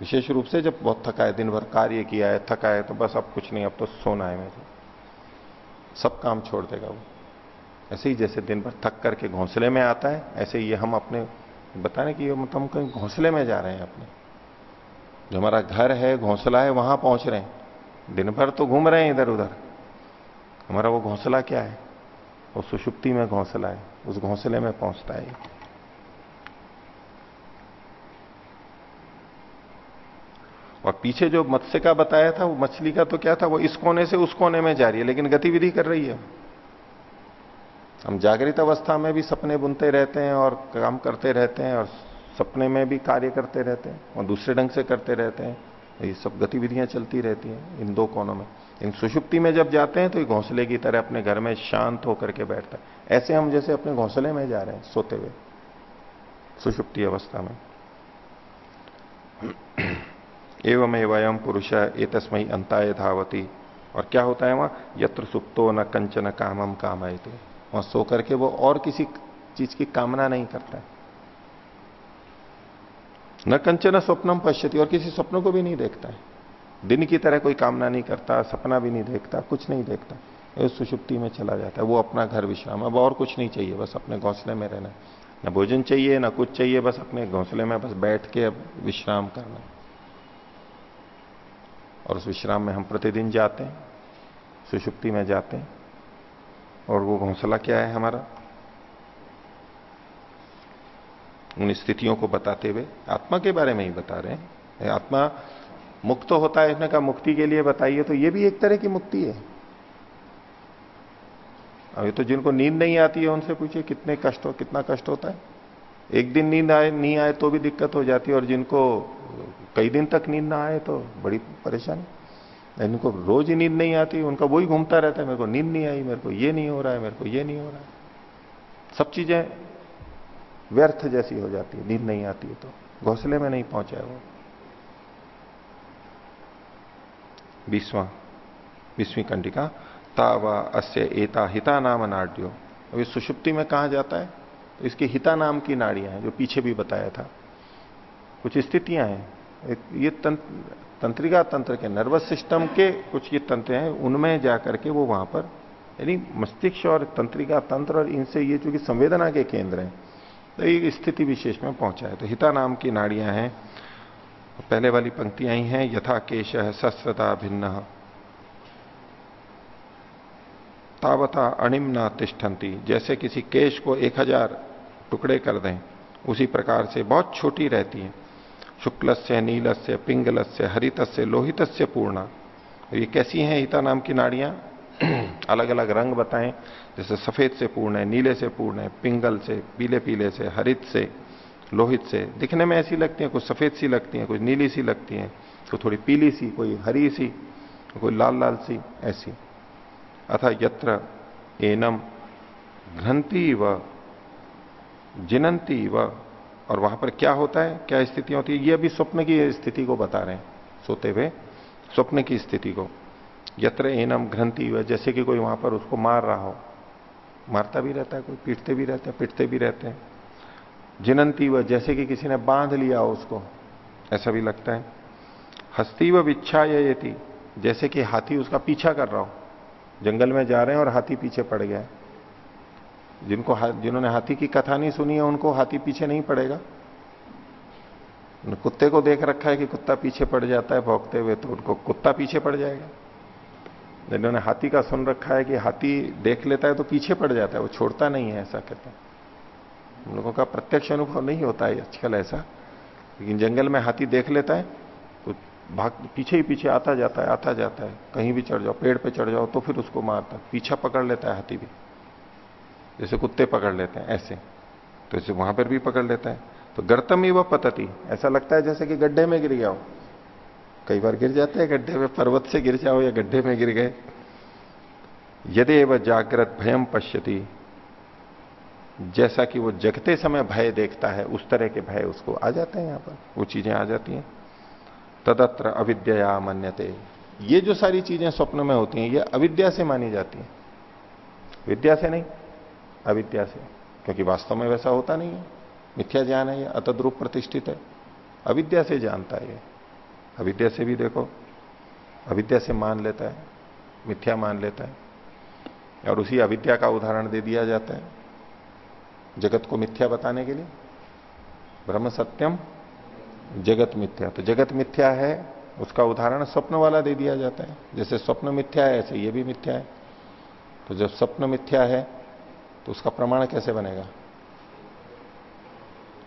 विशेष रूप से जब बहुत थका है दिन भर कार्य किया है थका है तो बस अब कुछ नहीं, अब तो सोना है मुझे सब काम छोड़ देगा वो। ऐसे ही जैसे दिन भर थक करके घोंसले में आता है, ऐसे ही हम अपने, बता रहे कि ये मतलब हम कहीं घोंसले में जा रहे हैं अपने। जो हमारा घर है, घोंसला है, वहाँ पहुँच रहे हैं। दिन भर तो घूम रहे हैं इधर उधर। हमारा वो घोंसला क्या है? वो सुषुप्ति में घोंसला है, उस घोंसले में पहुँचता है। और पीछे जो मत्स्य का बताया था, वो मछली का तो क्या था, वो इस कोने से उस कोने में जा रही है, लेकिन गतिविधि कर रही है। हम जागृत अवस्था में भी सपने बुनते रहते हैं और काम करते रहते हैं और सपने में भी कार्य करते रहते हैं और दूसरे ढंग से करते रहते हैं। ये सब गतिविधियाँ चलती रहती हैं इन दो कोनों में। इन सुषुप्ति में जब जाते हैं तो ये घोंसले की तरह अपने घर में शांत होकर के बैठता है। ऐसे हम जैसे अपने घोंसले में जा रहे हैं सोते हुए, सुषुप्ति अवस्था में। एवं एवं पुरुष एतस्मय अंताय धावती। और क्या होता है वहाँ? यत्र सुप्तो न कंचन कामम काम थे वहाँ सो करके वो और किसी चीज़ की कामना नहीं करता है। न कंचन स्वप्नम पश्यति, और किसी स्वप्नों को भी नहीं देखता है। दिन की तरह कोई कामना नहीं करता, सपना भी नहीं देखता, कुछ नहीं देखता। सुषुप्ति में चला जाता है। वो अपना घर विश्राम, अब और कुछ नहीं चाहिए, बस अपने घोंसले में रहना न भोजन चाहिए, ना कुछ चाहिए, बस अपने घोंसले में बस बैठ के अब विश्राम करना और उस विश्राम में हम प्रतिदिन जाते हैं, सुषुप्ति में जाते हैं। और वो घोंसला क्या है हमारा? उन स्थितियों को बताते हुए, आत्मा के बारे में ही बता रहे हैं। आत्मा मुक्त होता है, इसने कहा मुक्ति के लिए बताइए तो ये भी एक तरह की मुक्ति है। अभी तो जिनको नींद नहीं आती है, उनसे पूछिए, कितने कष्ट हो, कितना कष्ट होता है? एक दिन नींद आए, नहीं आए तो भी दिक्कत हो जाती है, और जिनको कई दिन तक नींद ना आए तो बड़ी परेशानी। इनको रोज ही नींद नहीं आती उनका वही घूमता रहता है मेरे को नींद नहीं आई मेरे को ये नहीं हो रहा है मेरे को ये नहीं हो रहा है। सब चीज़ें व्यर्थ जैसी हो जाती है नींद नहीं आती है तो। घोसले में नहीं पहुँचा है वो। बीसवा बीसवीं कंडिका तावा अस्य एता हिता नाम नाड्यो। अभी सुषुप्ति में कहा जाता है? तो इसकी हिता नाम की नाड़ियाँ हैं जो पीछे भी बताया था। कुछ स्थितियाँ हैं। ये तंत्र, तंत्रिका तंत्र के नर्वस सिस्टम के कुछ ये तंत्र हैं, उनमें जाकर के वो वहाँ पर, यानी मस्तिष्क और तंत्रिका तंत्र और इनसे ये चूँकि संवेदना के केंद्र हैं तो एक स्थिति विशेष में पहुँचा है। तो हिता नाम की नाड़ियाँ हैं, पहले वाली पंक्तियाँ ही हैं, यथा केश शस्त्रता भिन्न, तावता अणिमना तिष्ठन्ति। जैसे किसी केश को एक हज़ार टुकड़े कर दें, उसी प्रकार से बहुत छोटी रहती है। शुक्ल से नील से पिंगल से हरित से लोहित से पूर्णा ये कैसी हैं हिता नाम की नाड़ियाँ? अलग अलग रंग बताएँ। जैसे सफ़ेद से पूर्ण है, नीले से पूर्ण है, पिंगल से, पीले पीले से, हरित से, लोहित से। दिखने में ऐसी लगती हैं, कुछ सफ़ेद सी लगती हैं, कुछ नीली सी लगती हैं तो थोड़ी पीली सी, कोई हरी सी, कोई लाल लाल सी, ऐसी। अथा यत्र एनम घंती व जिनंती व और वहाँ पर क्या होता है? क्या स्थिति होती है? ये अभी स्वप्न की स्थिति को बता रहे हैं, सोते हुए। स्वप्न की स्थिति को। यत्र एनम घंती व जैसे कि कोई वहाँ पर उसको मार रहा हो। मारता भी रहता है, कोई पीटते भी रहते हैं, पिटते भी रहते हैं। जिनंती व जैसे कि किसी ने बाँध लिया हो उसको, ऐसा भी लगता है। हस्ती व विच्छा ये थी जैसे कि हाथी उसका पीछा कर रहा हो। जंगल में जा रहे हैं और हाथी पीछे पड़ गया जिनको हा, जिन्होंने हाथी की कथा नहीं सुनी है उनको हाथी पीछे नहीं पड़ेगा। कुत्ते को देख रखा है कि कुत्ता पीछे पड़ जाता है भोगते हुए तो उनको कुत्ता पीछे पड़ जाएगा। जिन्होंने हाथी का सुन रखा है कि हाथी देख लेता है तो पीछे पड़ जाता है वो छोड़ता नहीं है ऐसा कहते हैं। हम लोगों का प्रत्यक्ष अनुभव नहीं होता है आजकल ऐसा। लेकिन जंगल में हाथी देख लेता है तो भाग पीछे ही पीछे आता जाता है आता जाता है। कहीं भी चढ़ जाओ पेड़ पे चढ़ जाओ तो फिर उसको मारता पीछा पकड़ लेता है हाथी भी। जैसे कुत्ते पकड़ लेते हैं, ऐसे। तो इसे वहाँ पर भी पकड़ लेता है। तो गर्तम ही वह पतती, ऐसा लगता है जैसे कि गड्ढे में गिर गया हो। कई बार गिर जाते हैं गड्ढे में, पर्वत से गिर जाओ या गड्ढे में गिर गए। यदि वह जागृत भयम पश्यति, जैसा कि वो जगते समय भय देखता है, उस तरह के भय उसको आ जाते हैं यहाँ पर, वो चीज़ें आ जाती हैं। तदत्र अविद्या मान्यते। ये जो सारी चीज़ें स्वप्न में होती हैं, ये अविद्या से मानी जाती हैं। विद्या से नहीं अविद्या से। क्योंकि वास्तव में वैसा होता नहीं है। मिथ्या ज्ञान है ये, अतद्रूप प्रतिष्ठित है। अविद्या से जानता है ये। अविद्या से भी देखो, अविद्या से मान लेता है, मिथ्या मान लेता है। और उसी अविद्या का उदाहरण दे दिया जाता है, जगत को मिथ्या बताने के लिए। ब्रह्म सत्यम, जगत मिथ्या। तो जगत मिथ्या है, उसका उदाहरण स्वप्न वाला दे दिया जाता है। जैसे स्वप्न मिथ्या है, ऐसे ये भी मिथ्या है। तो जब स्वप्न मिथ्या है तो उसका प्रमाण कैसे बनेगा?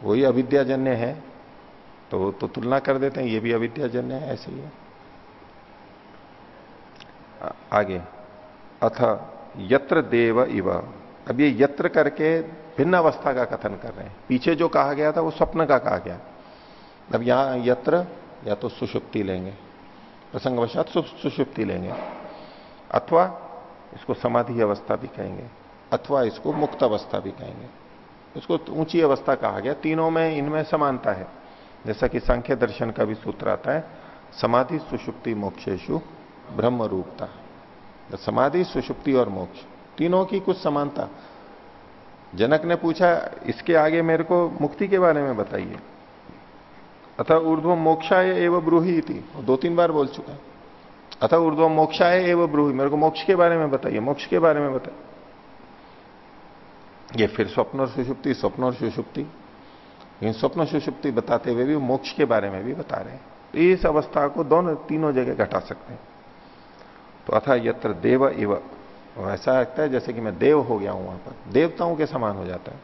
वही अविद्याजन्य है तो तो तुलना कर देते हैं, ये भी अविद्याजन्य है, ऐसे ही है। आगे। अथ, यत्र देव इव। अब ये यत्र करके भिन्न अवस्था का कथन कर रहे हैं। पीछे जो कहा गया था, वो स्वप्न का कहा गया। अब यहाँ यत्र, या तो सुषुप्ति लेंगे। प्रसंगवशात सुषुप्ति लेंगे। अथवा इसको समाधि अवस्था भी कहेंगे। अथवा इसको मुक्त अवस्था भी कहेंगे। इसको ऊँची अवस्था कहा गया। तीनों में इनमें समानता है। जैसा कि सांख्य दर्शन का भी सूत्र आता है, समाधि, सुषुप्ति, मोक्षेशु ब्रह्म रूपता तो समाधि, सुषुप्ति और मोक्ष, तीनों की कुछ समानता। जनक ने पूछा, इसके आगे मेरे को मुक्ति के बारे में बताइए। अतः ऊर्ध्व मोक्षाय एवं ब्रूही थी दो तीन बार बोल चुका है। अतः ऊर्ध्व मोक्षाय एवं ब्रूही। मेरे को मोक्ष के बारे में बताइए, मोक्ष के बारे में बताइए। ये फिर स्वप्न और सुषुप्ति, स्वप्न और सुषुप्ति। लेकिन स्वप्न सुषुप्ति बताते हुए भी, मोक्ष के बारे में भी बता रहे हैं। तो इस अवस्था को दोनों, तीनों जगह घटा सकते हैं। तो अथा यत्र देव इव। ऐसा लगता है जैसे कि मैं देव हो गया हूँ वहाँ पर। देवताओं के समान हो जाता है।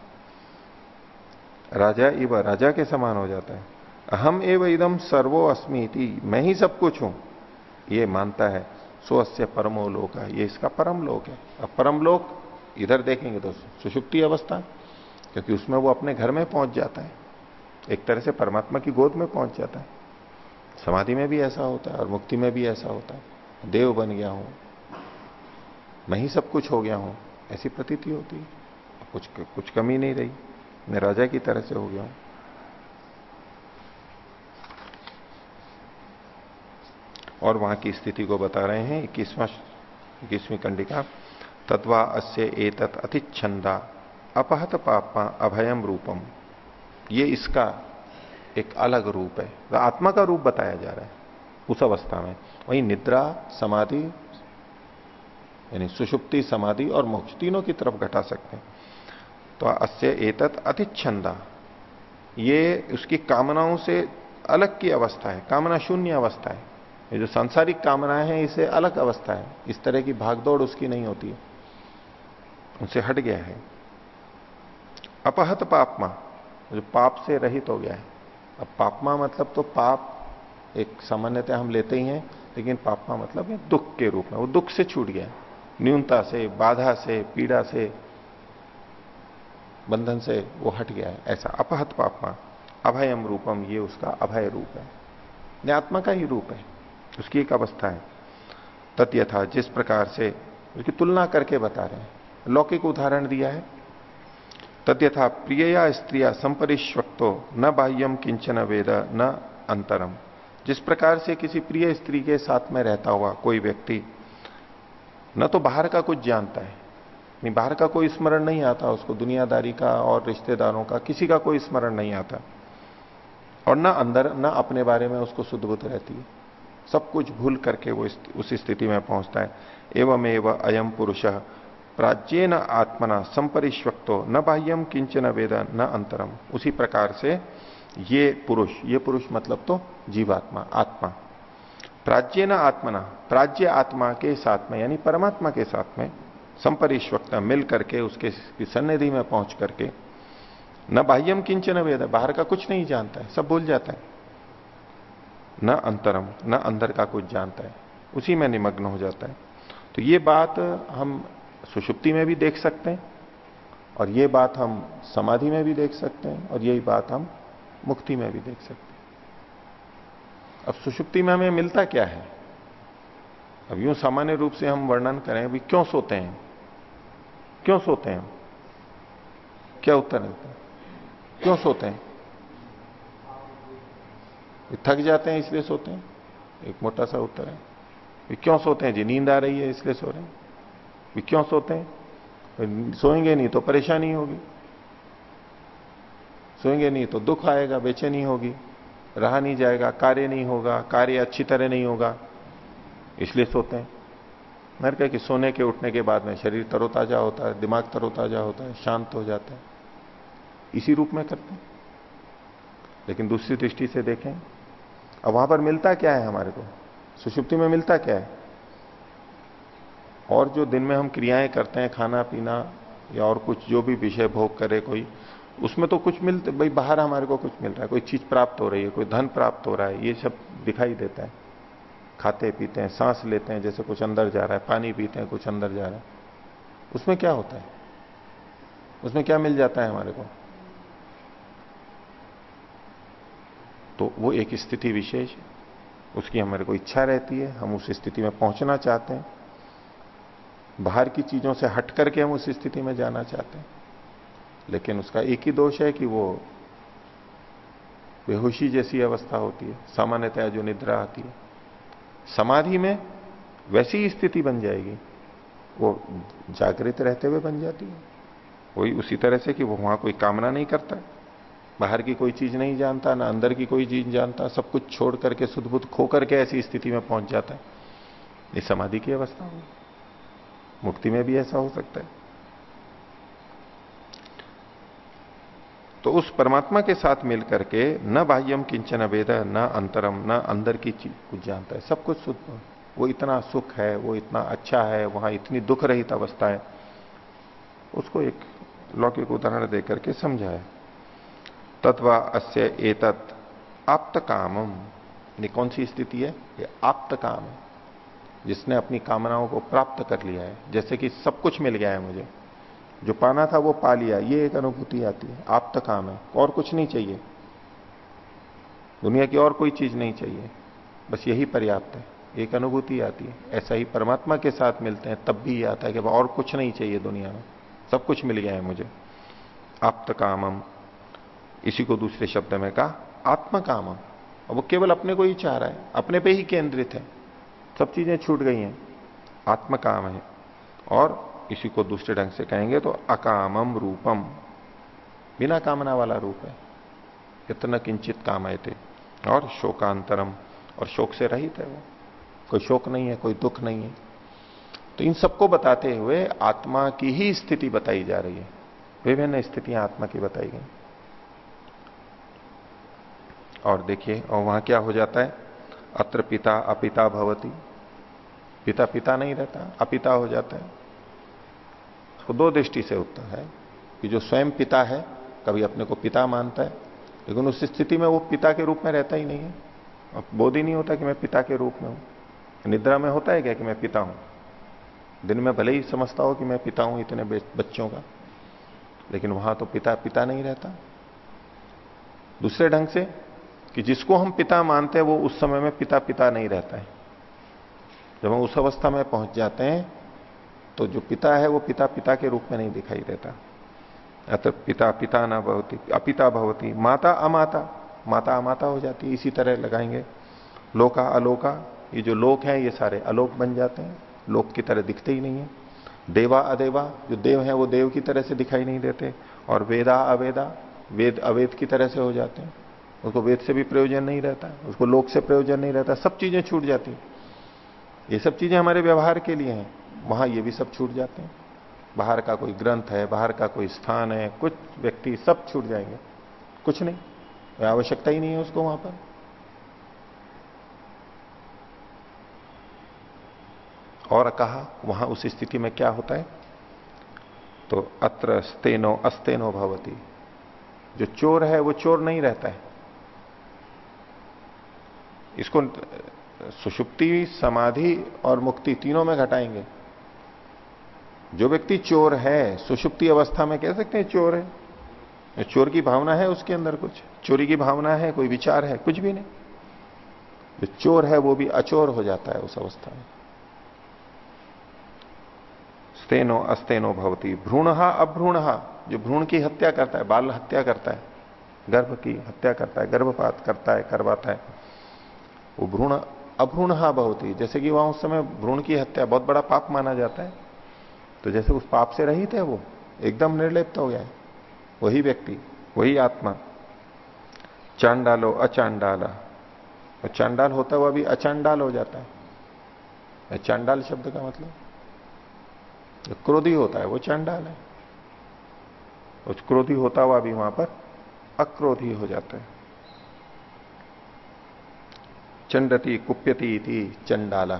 राजा इव राजा के समान हो जाता है। अहम एव इदम सर्वो अस्मी मैं ही सब कुछ हूँ। ये मानता है सो अस्य परमो लोक। है ये इसका परम लोक है। अब परम लोक इधर देखेंगे तो सुषुप्ति अवस्था, क्योंकि उसमें वो अपने घर में पहुँच जाता है। एक तरह से परमात्मा की गोद में पहुँच जाता है। समाधि में भी ऐसा होता है और मुक्ति में भी ऐसा होता है। देव बन गया हूँ, मैं ही सब कुछ हो गया हूँ, ऐसी प्रतीति होती है। कुछ कुछ कमी नहीं रही, मैं राजा की तरह से हो गया हूँ। और वहाँ की स्थिति को बता रहे हैं, इक्कीसवां, इक्कीसवीं कंडिका। तत्वा अस्य एतत अतिच्छंदा अपहत पापा अभयम रूपम। ये इसका एक अलग रूप है। तो आत्मा का रूप बताया जा रहा है उस अवस्था में। वही निद्रा, समाधि, यानी सुषुप्ति, समाधि और मोक्ष तीनों की तरफ़ घटा सकते हैं। तो अस्य एतत अतिच्छंदा ये उसकी कामनाओं से अलग की अवस्था है। कामना शून्य अवस्था है। ये जो सांसारिक कामनाएँ हैं, इसे अलग अवस्था है। इस तरह की भागदौड़ उसकी नहीं होती है। उनसे हट गया है। अपहत पापमा, जो पाप से रहित हो गया है। अब पापमा मतलब तो पाप एक सामान्यतः हम लेते ही हैं, लेकिन पापमा मतलब है दुख के रूप में। वो दुख से छूट गया। न्यूनता से, बाधा से, पीड़ा से, बंधन से वो हट गया है। ऐसा अपहत पापमा, अभयम रूपम, ये उसका अभय रूप है। आत्मा का ही रूप है। उसकी एक अवस्था है। तथ्यथा जिस प्रकार से, उसकी तुलना करके बता रहे हैं। लौकिक उदाहरण दिया है। तद्यथा प्रियया स्त्रिया संपरिश्वक्तो न बाह्यम किंचन वेद, न अंतरम। जिस प्रकार से किसी प्रिय स्त्री के साथ में रहता हुआ कोई व्यक्ति न तो बाहर का कुछ जानता है, नहीं, बाहर का कोई स्मरण नहीं आता, उसको दुनियादारी का और रिश्तेदारों का किसी का कोई स्मरण नहीं आता। और न अंदर, न अपने बारे में उसको शुद्ध बुद्ध रहती है। सब कुछ भूल करके वो उस स्थिति में पहुँचता है। एवं एवं अयम पुरुष प्राच्यन आत्मना संपरिश्वक्तो न बाह्यम किंचन वेद न अंतरम। उसी प्रकार से ये पुरुष ये पुरुष मतलब तो जीवात्मा, आत्मा। प्राच्यन आत्मना प्राज्य आत्मा के साथ में, यानी परमात्मा के साथ में संपरिश्वक्ता मिल करके, उसके सन्निधि में पहुँच करके, न बाह्यम किंचन वेद, बाहर का कुछ नहीं जानता है, सब भूल जाता है। न अंतरम, न अंदर का कुछ जानता है, उसी में निमग्न हो जाता है। तो ये बात हम सुषुप्ति में भी देख सकते हैं, और ये बात हम समाधि में भी देख सकते हैं, और यही बात हम मुक्ति में भी देख सकते हैं। अब सुषुप्ति में हमें मिलता क्या है? अब यूँ सामान्य रूप से हम वर्णन करें, अभी क्यों सोते हैं? क्यों सोते हैं क्या उत्तर है? क्यों सोते हैं? थक जाते हैं इसलिए सोते हैं? एक मोटा सा उत्तर है। क्यों सोते हैं जी? नींद आ रही है इसलिए सो रहे हैं। वे क्यों सोते हैं? सोएँगे नहीं तो परेशानी होगी। सोएँगे नहीं तो दुख आएगा, बेचैनी होगी, रहा नहीं जाएगा, कार्य नहीं होगा, कार्य अच्छी तरह नहीं होगा। इसलिए सोते हैं। मैंने कहा कि सोने के, उठने के बाद में शरीर तरोताजा होता है, दिमाग तरोताजा होता है, शांत हो जाता है। इसी रूप में करते हैं। लेकिन दूसरी दृष्टि से देखें, अब वहाँ पर मिलता क्या है हमारे को? सुषुप्ति में मिलता क्या है? और जो दिन में हम क्रियाएँ करते हैं, खाना, पीना या और कुछ जो भी विषय भोग करे कोई, उसमें तो कुछ मिलते, भाई बाहर हमारे को कुछ मिल रहा है, कोई चीज़ प्राप्त हो रही है, कोई धन प्राप्त हो रहा है, ये सब दिखाई देता है। खाते, पीते हैं, सांस लेते हैं, जैसे कुछ अंदर जा रहा है, पानी पीते हैं, कुछ अंदर जा रहा है। उसमें क्या होता है? उसमें क्या मिल जाता है हमारे को? तो वो एक स्थिति विशेष, उसकी हमारे को इच्छा रहती है, हम उस स्थिति में पहुँचना चाहते हैं। बाहर की चीज़ों से हट करके हम उस स्थिति में जाना चाहते हैं। लेकिन उसका एक ही दोष है कि वो बेहोशी जैसी अवस्था होती है, सामान्यतया जो निद्रा आती है। समाधि में वैसी स्थिति बन जाएगी। वो जागृत रहते हुए बन जाती है। वही उसी तरह से कि वो वहाँ कोई कामना नहीं करता, बाहर की कोई चीज़ नहीं जानता, ना अंदर की कोई चीज़ जानता, सब कुछ छोड़ करके सुध बुद्ध खो करके ऐसी स्थिति में पहुँच जाता है। ये समाधि की अवस्था हो मुक्ति में भी ऐसा हो सकता है। तो उस परमात्मा के साथ मिलकर के न बाह्यम किंचन वेद, न अंतरम, न अंदर की चीज़ कुछ जानता है। सब कुछ शुद्ध वो इतना सुख है, वो इतना अच्छा है, वहाँ इतनी दुख रहित अवस्था है उसको एक लौकिक उदाहरण देकर के समझाया। तत्व अस्य एतत् आप्त कामम कौन सी स्थिति है? ये आप्त काम है। जिसने अपनी कामनाओं को प्राप्त कर लिया है, जैसे कि सब कुछ मिल गया है मुझे। जो पाना था वो पा लिया, ये एक अनुभूति आती है आप्त काम है, और कुछ नहीं चाहिए। दुनिया की और कोई चीज़ नहीं चाहिए, बस यही पर्याप्त है, एक अनुभूति आती है। ऐसा ही परमात्मा के साथ मिलते हैं, तब भी आता है कि और कुछ नहीं चाहिए दुनिया में, सब कुछ मिल गया है मुझे। आप्त कामम इसी को दूसरे शब्द में कहा आत्म कामम वो केवल अपने को ही चाह रहा है, अपने पे ही केंद्रित है। सब चीज़ें छूट गई हैं। आत्मकाम है। और इसी को दूसरे ढंग से कहेंगे तो अकामम रूपम। बिना कामना वाला रूप है। इतना किंचित काम आए थे और शोकांतरम। और शोक से रहित है वो। कोई शोक नहीं है, कोई दुख नहीं है। तो इन सबको बताते हुए आत्मा की ही स्थिति बताई जा रही है। विभिन्न स्थितियाँ आत्मा की बताई गई। और देखिए, और वहाँ क्या हो जाता है? अत्र पिता अपिता भवती। पिता पिता नहीं रहता, अपिता हो जाता है। तो दो दृष्टि से उत्तर है कि जो स्वयं पिता है, कभी अपने को पिता मानता है, लेकिन उस स्थिति में वो पिता के रूप में रहता ही नहीं है। अब बोध ही नहीं होता कि मैं पिता के रूप में हूँ। निद्रा में होता है क्या कि मैं पिता हूँ? दिन में भले ही समझता हो कि मैं पिता हूँ इतने बच्चों का, लेकिन वहाँ तो पिता पिता नहीं रहता। दूसरे ढंग से कि जिसको हम पिता मानते हैं, वो उस समय में पिता पिता नहीं रहता है। जब हम उस अवस्था में पहुँच जाते हैं तो जो पिता है, वो पिता पिता के रूप में नहीं दिखाई देता। अतः पिता पिता ना भवती, अपिता भवती, माता अमाता माता अमाता हो जाती इसी तरह लगाएँगे। लोका अलोका, ये जो लोक है, ये सारे अलोक बन जाते हैं, लोक की तरह दिखते ही नहीं है। देवा अदेवा, जो देव है, वो देव की तरह से दिखाई नहीं देते, और वेदा अवेदा, वेद अवेद की तरह से हो जाते हैं। उसको वेद से भी प्रयोजन नहीं रहता, उसको लोक से प्रयोजन नहीं रहता, सब चीज़ें छूट जाती ये सब चीज़ें हमारे व्यवहार के लिए हैं, वहाँ ये भी सब छूट जाते हैं। बाहर का कोई ग्रंथ है, बाहर का कोई स्थान है, कुछ व्यक्ति सब छूट जाएँगे, कुछ नहीं आवश्यकता ही नहीं है उसको वहाँ पर। और कहा, वहाँ उस स्थिति में क्या होता है? तो अत्र स्तेनो अस्तेनो भवती, जो चोर है वो चोर नहीं रहता है। इसको सुषुप्ति, समाधि और मुक्ति तीनों में घटाएँगे। जो व्यक्ति चोर है, सुषुप्ति अवस्था में कह सकते हैं चोर है। चोर की भावना है उसके अंदर कुछ। चोरी की भावना है, कोई विचार है, कुछ भी नहीं। जो चोर है, वो भी अचोर हो जाता है उस अवस्था में। स्तेनो अस्तेनो भवती। भ्रूण अभ्रूण। जो भ्रूण की हत्या करता है, बाल हत्या करता है, गर्भ की हत्या करता है, गर्भपात करता है, करवाता है। वो भ्रूण अभ्रूण भवती। जैसे कि वहाँ उस समय भ्रूण की हत्या, बहुत बड़ा पाप माना जाता है। तो जैसे उस पाप से रहित है वो, एकदम निर्लिप्त हो गया है। वही व्यक्ति, वही आत्मा। चांडालो, अचांडाला। और चांडाल होता हुआ भी अचांडाल हो जाता है। चांडाल शब्द का मतलब? क्रोधी होता है, वो चांडाल है। क्रोधी होता हुआ भी वहाँ पर अक्रोधी हो जाता है। चंडती कुप्यती इति चंडाला।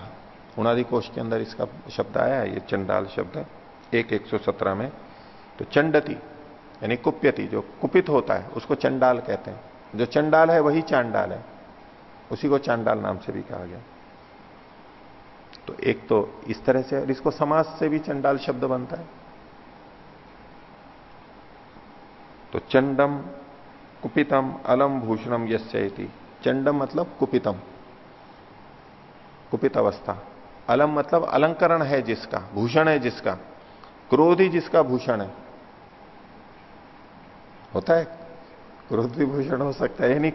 उनादि कोश के अंदर इसका शब्द आया है, ये चंडाल शब्द एक एक सौ सत्रह में। तो चंडती, यानी कुप्यति, जो कुपित होता है, उसको चंडाल कहते हैं। जो चंडाल है, वही चांडाल है। उसी को चांडाल नाम से भी कहा गया। तो एक तो इस तरह से, और इसको समाज से भी चंडाल शब्द बनता है। तो चंडम कुपितम अलम भूषणम यस्यति। चंडम मतलब कुपितम। कुपित अवस्था अलम मतलब अलंकरण है जिसका, भूषण है जिसका, क्रोध ही जिसका भूषण है। होता है? क्रोध भी भूषण हो सकता है, यानी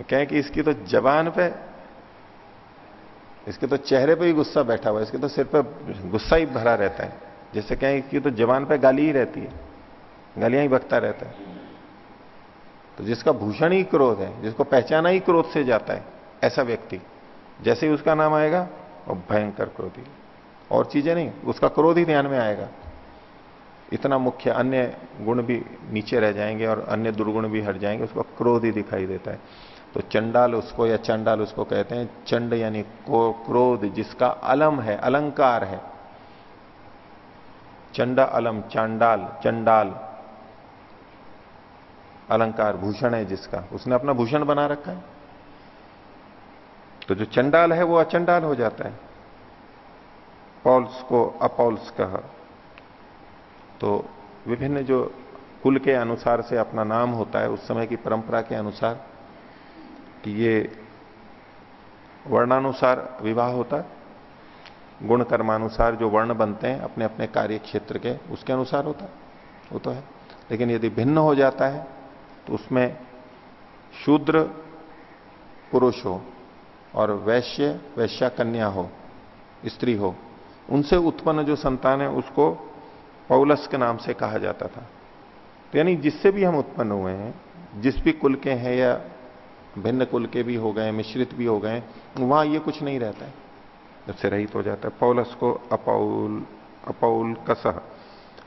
कहें कि इसकी तो जबान पे, इसके तो चेहरे पे ही गुस्सा बैठा हुआ है, इसके तो सिर पे गुस्सा ही भरा रहता है। जैसे कहें इसकी तो जबान पे गाली ही रहती है, गालियाँ ही बकता रहता है। तो जिसका भूषण ही क्रोध है, जिसको पहचाना ही क्रोध से जाता है, ऐसा व्यक्ति। जैसे ही उसका नाम आएगा, और भयंकर क्रोधी। और चीज़ें नहीं, उसका क्रोध ही ध्यान में आएगा। इतना मुख्य अन्य गुण भी नीचे रह जाएँगे, और अन्य दुर्गुण भी हट जाएँगे, उसको क्रोध ही दिखाई देता है। तो चंडाल उसको, या चंडाल उसको कहते हैं, चंड यानी क्रोध, जिसका अलम है, अलंकार है। चंडा अलम, चांडाल, चंडाल। अलंकार, भूषण है जिसका। उसने अपना भूषण बना रखा है। तो जो चंडाल है वो अचंडाल हो जाता है। पॉल्स को अपॉल्स कहा। तो विभिन्न जो कुल के अनुसार से अपना नाम होता है, उस समय की परंपरा के अनुसार कि ये वर्णानुसार विवाह होता है गुण कर्मानुसार जो वर्ण बनते हैं अपने अपने कार्य क्षेत्र के, उसके अनुसार होता है वो तो है। लेकिन यदि भिन्न हो जाता है तो उसमें शूद्र पुरुष हो। और वैश्य वैश्या कन्या हो, स्त्री हो, उनसे उत्पन्न जो संतान है, उसको पौलस के नाम से कहा जाता था। तो यानी जिससे भी हम उत्पन्न हुए हैं, जिस भी कुल के हैं या भिन्न कुल के भी हो गए, मिश्रित भी हो गए, वहाँ ये कुछ नहीं रहता है। जब से रहित हो जाता है। पौलस को अपौल अपौल कस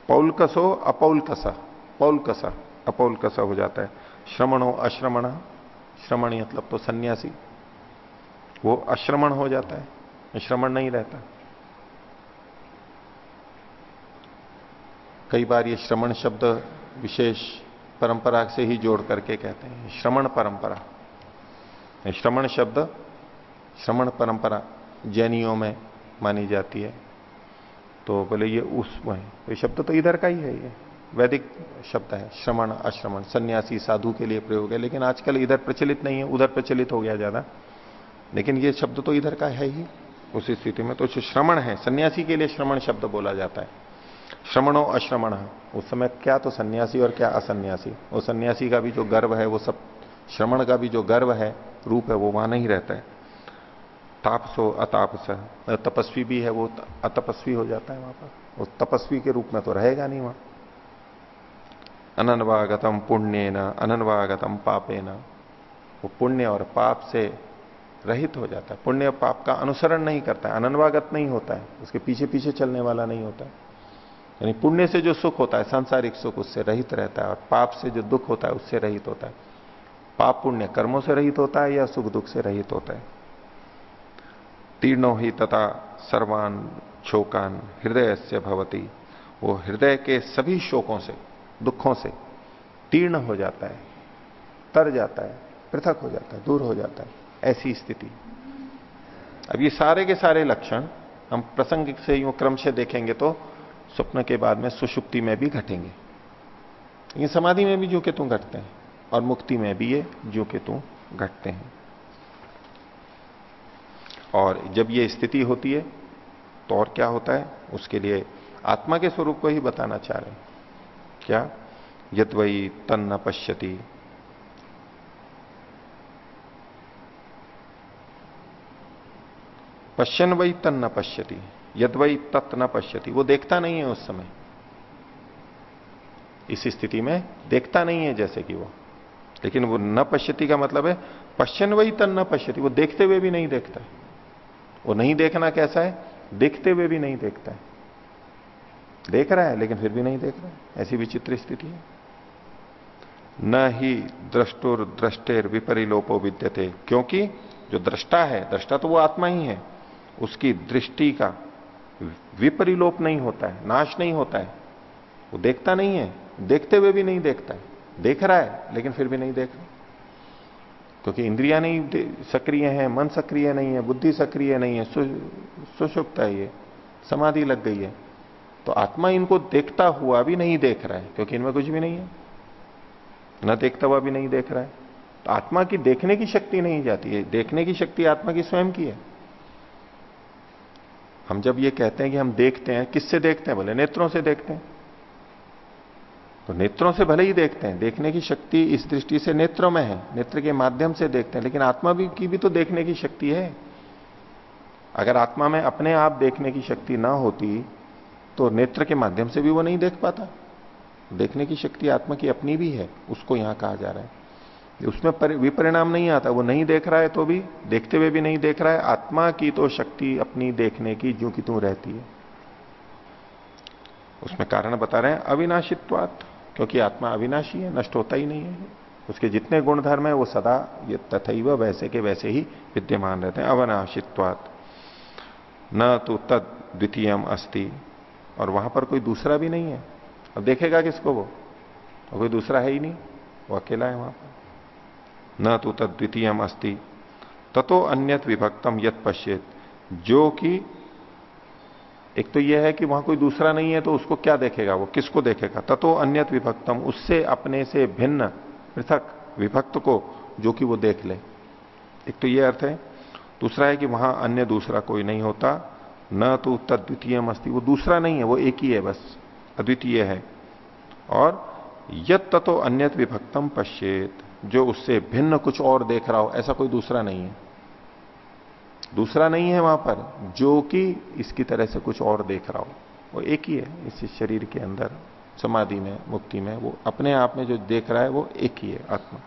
पौल कसो अपौल कस पौल कस अपौल कस हो जाता है। श्रमणो, अश्रमण, श्रमण मतलब तो सन्यासी। वो अश्रमण हो जाता है। श्रमण नहीं रहता। कई बार ये श्रमण शब्द विशेष परंपरा से ही जोड़ करके कहते हैं। श्रमण परंपरा। श्रमण शब्द श्रमण परंपरा जैनियों में मानी जाती है। तो बोले ये उस में ये शब्द तो इधर का ही है ये। वैदिक शब्द है। श्रमण अश्रमण सन्यासी, साधु के लिए प्रयोग है। लेकिन आजकल इधर प्रचलित नहीं है, उधर प्रचलित हो गया ज़्यादा। लेकिन ये शब्द तो इधर का है ही, उस स्थिति में। तो श्रमण है, सन्यासी के लिए श्रमण शब्द बोला जाता है। श्रमणो अश्रमण, उस समय क्या तो सन्यासी और क्या असन्यासी। वो सन्यासी का भी जो गर्व है, वो सब, श्रमण का भी जो गर्व है, रूप है, वो वहाँ नहीं रहता है। तापसो अतापस तपस्वी भी है, वो अतपस्वी हो जाता है वहाँ पर। वो तपस्वी के रूप में तो रहेगा नहीं वहाँ। अनन्वागतम पुण्य न अनन्वागतम पापे न वो पुण्य और पाप से रहित हो जाता है। पुण्य पाप का अनुसरण नहीं करता है, अनन्वागत नहीं होता है, उसके पीछे पीछे चलने वाला नहीं होता है। यानी पुण्य से जो सुख होता है, सांसारिक सुख उससे रहित रहता है और पाप से जो दुख होता है, उससे रहित होता है। पाप पुण्य कर्मों से रहित होता है या सुख दुख से रहित होता है? तीर्णो ही तथा सर्वान शोकान हृदय से भवती। वो हृदय के सभी शोकों से, दुखों से तीर्ण हो जाता है, तर जाता है, पृथक हो जाता है, दूर हो जाता है। ऐसी स्थिति। अब ये सारे के सारे लक्षण, हम प्रसंग से यूँ क्रम से देखेंगे तो स्वप्न के बाद में सुषुप्ति में भी घटेंगे। ये समाधि में भी जो के तू घटते हैं और मुक्ति में भी ये जो के तू घटते हैं। और जब ये स्थिति होती है तो और क्या होता है? उसके लिए आत्मा के स्वरूप को ही बताना चाह रहे हैं। क्या? यद वही तन न पश्यति। पश्यन वही तन न पश्यति यदवई तत् न पश्यति। वो देखता नहीं है उस समय। इस स्थिति में देखता नहीं है जैसे कि वो। लेकिन वो न पश्यति का मतलब है पश्चन वही तन न पश्यति। वो देखते हुए भी नहीं देखता है। वो नहीं देखना कैसा है? देखते हुए भी नहीं देखता है। देख रहा है, लेकिन फिर भी नहीं देख रहा है। ऐसी विचित्र स्थिति है। न ही दृष्टेर विपरिलोपो विद्यते। क्योंकि जो दृष्टा है दृष्टा तो वो आत्मा ही है। उसकी दृष्टि का विपरिलोप नहीं होता है, नाश नहीं होता है। वो देखता नहीं है, देखते हुए भी नहीं देखता है। देख रहा है, लेकिन फिर भी नहीं देख रहा। क्योंकि इंद्रिया नहीं सक्रिय है, मन सक्रिय नहीं है, बुद्धि सक्रिय नहीं है सुषुप्त है ये, समाधि लग गई है। तो आत्मा इनको देखता हुआ भी नहीं देख रहा है, क्योंकि इनमें कुछ भी नहीं है। न देखता हुआ भी नहीं देख रहा है। तो आत्मा की देखने की शक्ति नहीं जाती है, देखने की शक्ति आत्मा की स्वयं की है। हम जब ये कहते हैं कि हम देखते हैं, किससे देखते हैं? बोले नेत्रों से देखते हैं। तो नेत्रों से भले ही देखते हैं, देखने की शक्ति इस दृष्टि से नेत्रों में है, नेत्र के माध्यम से देखते हैं, लेकिन आत्मा भी, की भी तो देखने की शक्ति है। अगर आत्मा में अपने आप देखने की शक्ति ना होती तो नेत्र के माध्यम से भी वो नहीं देख पाता। देखने की शक्ति आत्मा की अपनी भी है, उसको यहाँ कहा जा रहा है। उसमें विपरिणाम नहीं आता, वो नहीं देख रहा है तो भी, देखते हुए भी नहीं देख रहा है। आत्मा की तो शक्ति अपनी देखने की, जो कि तू रहती है। उसमें कारण बता रहे हैं, अविनाशित्वात, क्योंकि आत्मा अविनाशी है, नष्ट होता ही नहीं है। उसके जितने गुण धर्म है, वो सदा ये तथैव वैसे के वैसे ही विद्यमान रहते हैं। अविनाशित्वात। न तो तद द्वितीयम अस्ति, और वहाँ पर कोई दूसरा भी नहीं है। अब देखेगा किसको वो? और कोई दूसरा है ही नहीं, वो अकेला है वहाँ पर। न तो तद द्वितीयम अस्ति ततो अन्यत विभक्तम यत पश्चेत जो कि एक तो यह है कि वहाँ कोई दूसरा नहीं है तो उसको क्या देखेगा? वो किसको देखेगा? ततो अन्यत विभक्तम उससे अपने से भिन्न, पृथक विभक्त को जो कि वो देख ले। एक तो यह अर्थ है। दूसरा है कि वहाँ अन्य दूसरा कोई नहीं होता। न तो तद्वितीय मस्ती वो दूसरा नहीं है, वो एक ही है बस। अद्वितीय है। और यत ततो अन्यत विभक्तम पश्चेत जो उससे भिन्न कुछ और देख रहा हो, ऐसा कोई दूसरा नहीं है। दूसरा नहीं है वहाँ पर, जो कि इसकी तरह से कुछ और देख रहा हो। वो एक ही है, इस शरीर के अंदर, समाधि में, मुक्ति में, वो अपने आप में जो देख रहा है, वो एक ही है, आत्मा।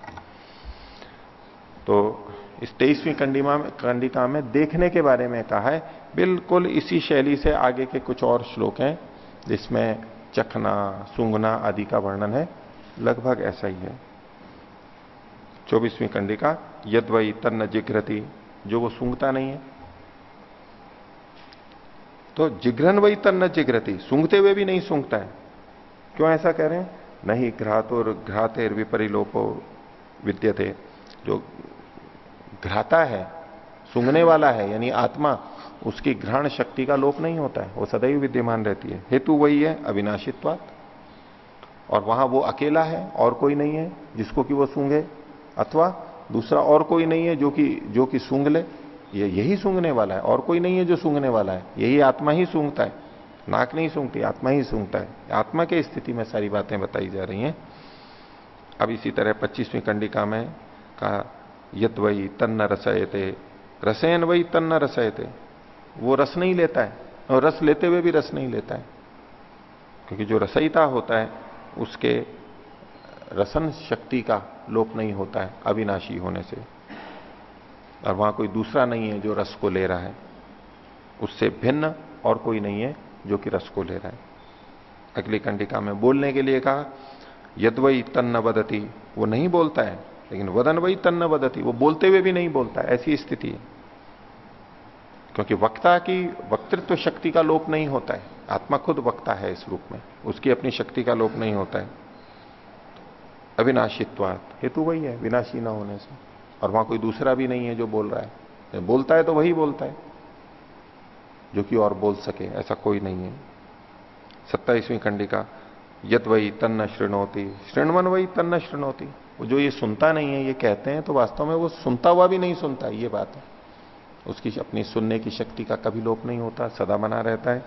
तो इस तेईसवीं कंडिमा में, कंडिका में देखने के बारे में कहा है, बिल्कुल इसी शैली से आगे के कुछ और श्लोक हैं, जिसमें चखना, सूंघना आदि का वर्णन है। लगभग ऐसा ही है। चौबीसवीं कंडिका यदवई तन्न जिघ्रति, जो वो सूंघता नहीं है। तो जिघ्रन वही तन्न जिघ्रति, सूंघते हुए भी नहीं सूंघता है। क्यों ऐसा कह रहे हैं? नहीं घ्रातुर घ्रातेर विपरिलोपो विद्यते। जो घ्राता है, सूंघने वाला है, यानी आत्मा, उसकी घ्राण शक्ति का लोप नहीं होता है। वो सदैव विद्यमान रहती है। हेतु वही है, अविनाशित्वात। और वहाँ वो अकेला है, और कोई नहीं है, जिसको कि वो सूंघे। अथवा दूसरा और कोई नहीं है जो कि जो कि सूंघ ले, ये यही सूंघने वाला है, और कोई नहीं है जो सूंघने वाला है, यही आत्मा ही सूंघता है। नाक नहीं सूंघती, आत्मा ही सूंघता है। आत्मा के स्थिति में सारी बातें बताई जा रही हैं। अब इसी तरह पच्चीसवीं कंडिका में कहा यद वही तन्न रसयते रसयन वही तन्न रसयते, वो रस नहीं लेता है, और रस लेते हुए भी रस नहीं लेता है। क्योंकि जो रसयिता होता है, उसके रसन शक्ति का लोप नहीं होता है, अविनाशी होने से। और वहाँ कोई दूसरा नहीं है जो रस को ले रहा है। उससे भिन्न और कोई नहीं है जो कि रस को ले रहा है। अगली कंडिका में बोलने के लिए कहा यदवई तन्न बदती वो नहीं बोलता है, लेकिन वदन वही तन्न बदती वो बोलते हुए भी नहीं बोलता ऐसी स्थिति है। क्योंकि वक्ता की वक्तृत्व शक्ति का लोप नहीं होता है। आत्मा खुद वक्ता है इस रूप में, उसकी अपनी शक्ति का लोप नहीं होता है। अविनाशित्वात। हेतु वही है, विनाशी ना होने से। और वहाँ कोई दूसरा भी नहीं है जो बोल रहा है। बोलता है तो वही बोलता है, जो कि और बोल सके, ऐसा कोई नहीं है। सत्ताईसवीं खंडिका यद वही तन्न श्रृणोती श्रृणवन वही तन्न श्रृणोती वो जो ये सुनता नहीं है, ये कहते हैं तो वास्तव में वो सुनता हुआ भी नहीं सुनता, ये बात है। उसकी अपनी सुनने की शक्ति का कभी लोप नहीं होता, सदा बना रहता है।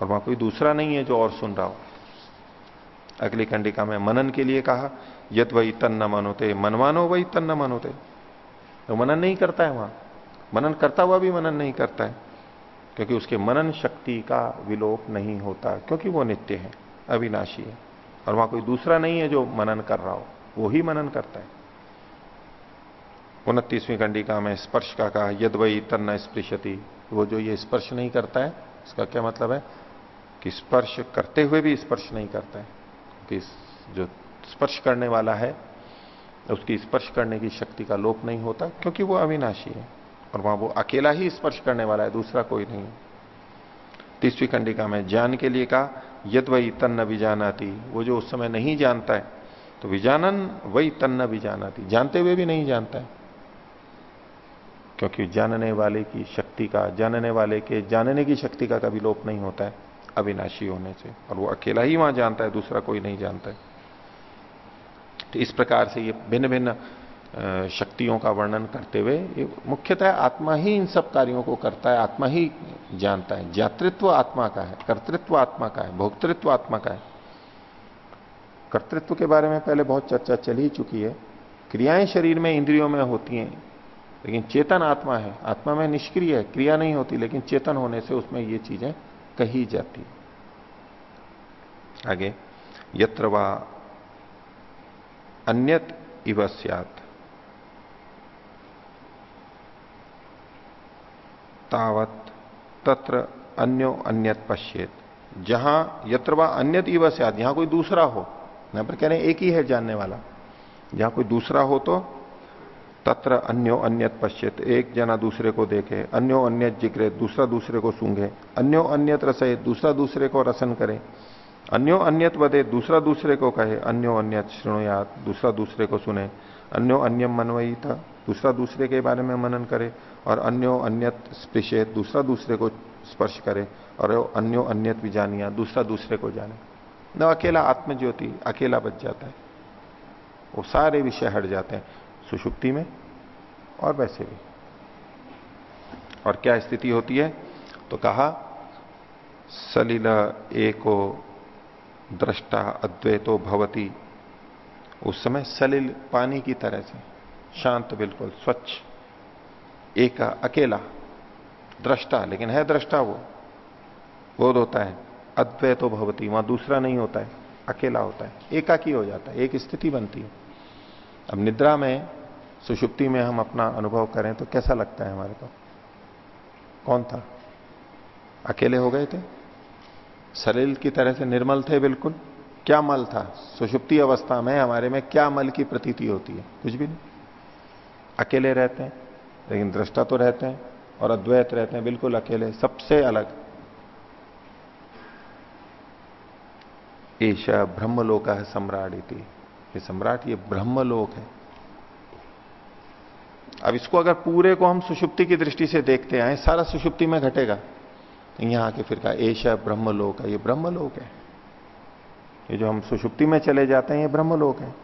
और वहाँ कोई दूसरा नहीं है जो और सुन रहा हो। अगली कंडिका में मनन के लिए कहा यद वही तन न मनोते मनवानो वही तन न मनोते। तो मनन नहीं करता है वहाँ। मनन करता हुआ भी मनन नहीं करता है, क्योंकि उसके मनन शक्ति का विलोप नहीं होता, क्योंकि वो नित्य है, अविनाशी है। और वहाँ कोई दूसरा नहीं है जो मनन कर रहा हो, वो ही मनन करता है। उनतीसवीं कंडिका में स्पर्श का कहा, यद वही स्पृशति। वो जो ये स्पर्श नहीं करता है, इसका क्या मतलब है? कि स्पर्श करते हुए भी स्पर्श नहीं करता है, कि जो स्पर्श करने वाला है, उसकी स्पर्श करने की शक्ति का लोप नहीं होता, क्योंकि वो अविनाशी है, और वहाँ वो अकेला ही स्पर्श करने वाला है, दूसरा कोई नहीं। तीसरी कंडिका में ज्ञान के लिए कहा, यद वही तन्न विजानाती वो जो उस समय नहीं जानता है तो विजानन वही तन्न विजानाती जानते हुए भी नहीं जानता है। क्योंकि जानने वाले की शक्ति का, जानने वाले के जानने की शक्ति का कभी लोप नहीं होता है, अविनाशी होने से, और वो अकेला ही वहाँ जानता है, दूसरा कोई नहीं जानता है। तो इस प्रकार से ये भिन्न भिन्न शक्तियों का वर्णन करते हुए ये मुख्यतः आत्मा ही इन सब कार्यों को करता है, आत्मा ही जानता है। जातृत्व आत्मा का है, कर्तृत्व आत्मा का है, भोक्तृत्व आत्मा का है। कर्तृत्व के बारे में पहले बहुत चर्चा चल ही चुकी है। क्रियाएँ शरीर में इंद्रियों में होती हैं, लेकिन चेतन आत्मा है। आत्मा में निष्क्रिय है, क्रिया नहीं होती, लेकिन चेतन होने से उसमें ये चीज़ें कही जाती आगे, यत्र वा अन्यत इव तावत तत्र अन्यो अन्यत पश्चेत जहाँ यत्र वा अन्यत इव जहाँ कोई दूसरा हो, यहाँ पर कह रहे एक ही है जानने वाला। जहाँ कोई दूसरा हो तो तत्र अन्यो अन्यत पश्चित एक जना दूसरे को देखे, अन्यो अन्य जिक्रे, दूसरा दूसरे को सूंघे, अन्यो अन्यत रसे, दूसरा दूसरे को रसन करे। अन्यो अन्यत वदे, दूसरा दूसरे को कहे, अन्यो अन्यत श्रृणुयात दूसरा दूसरे को सुने, अन्यो अन्यम मनवई था दूसरा दूसरे के बारे में मनन करे, और अन्यो अन्यत स्पृशे, दूसरा दूसरे को स्पर्श करे, और अन्यो अन्यत भी जानिया दूसरा दूसरे को जाने। न, अकेला आत्मज्योति, अकेला बच जाता है। वो सारे विषय हट जाते हैं, सुषुप्ति में और वैसे भी। और क्या स्थिति होती है? तो कहा, सलिल एको दृष्टा अद्वैतो भवती। उस समय सलिल पानी की तरह से, शांत बिल्कुल, स्वच्छ, एक अकेला, दृष्टा, लेकिन है दृष्टा वो। बोध होता है, अद्वैतो भवती, वहाँ दूसरा नहीं होता है, अकेला होता है, एकाकी हो जाता है, एक स्थिति बनती है। अब निद्रा में, सुषुप्ति में हम अपना अनुभव करें तो कैसा लगता है हमारे को? कौन था? अकेले हो गए थे? सलील की तरह से निर्मल थे बिल्कुल। क्या मल था? सुषुप्ति अवस्था में, हमारे में क्या मल की प्रतीति होती है? कुछ भी नहीं। अकेले रहते हैं, लेकिन दृष्टा तो रहते हैं और अद्वैत रहते हैं, बिल्कुल अकेले, सबसे अलग। ईशा ब्रह्मलोक है सम्राट इति। ये सम्राट, ये ब्रह्मलोक है। अब इसको अगर पूरे को हम सुषुप्ति की दृष्टि से देखते आए सारा सुषुप्ति में घटेगा। यहाँ आके फिर कहा, ऐशा ब्रह्मलोक है, ये ब्रह्मलोक है। ये जो हम सुषुप्ति में चले जाते हैं, ये ब्रह्मलोक है।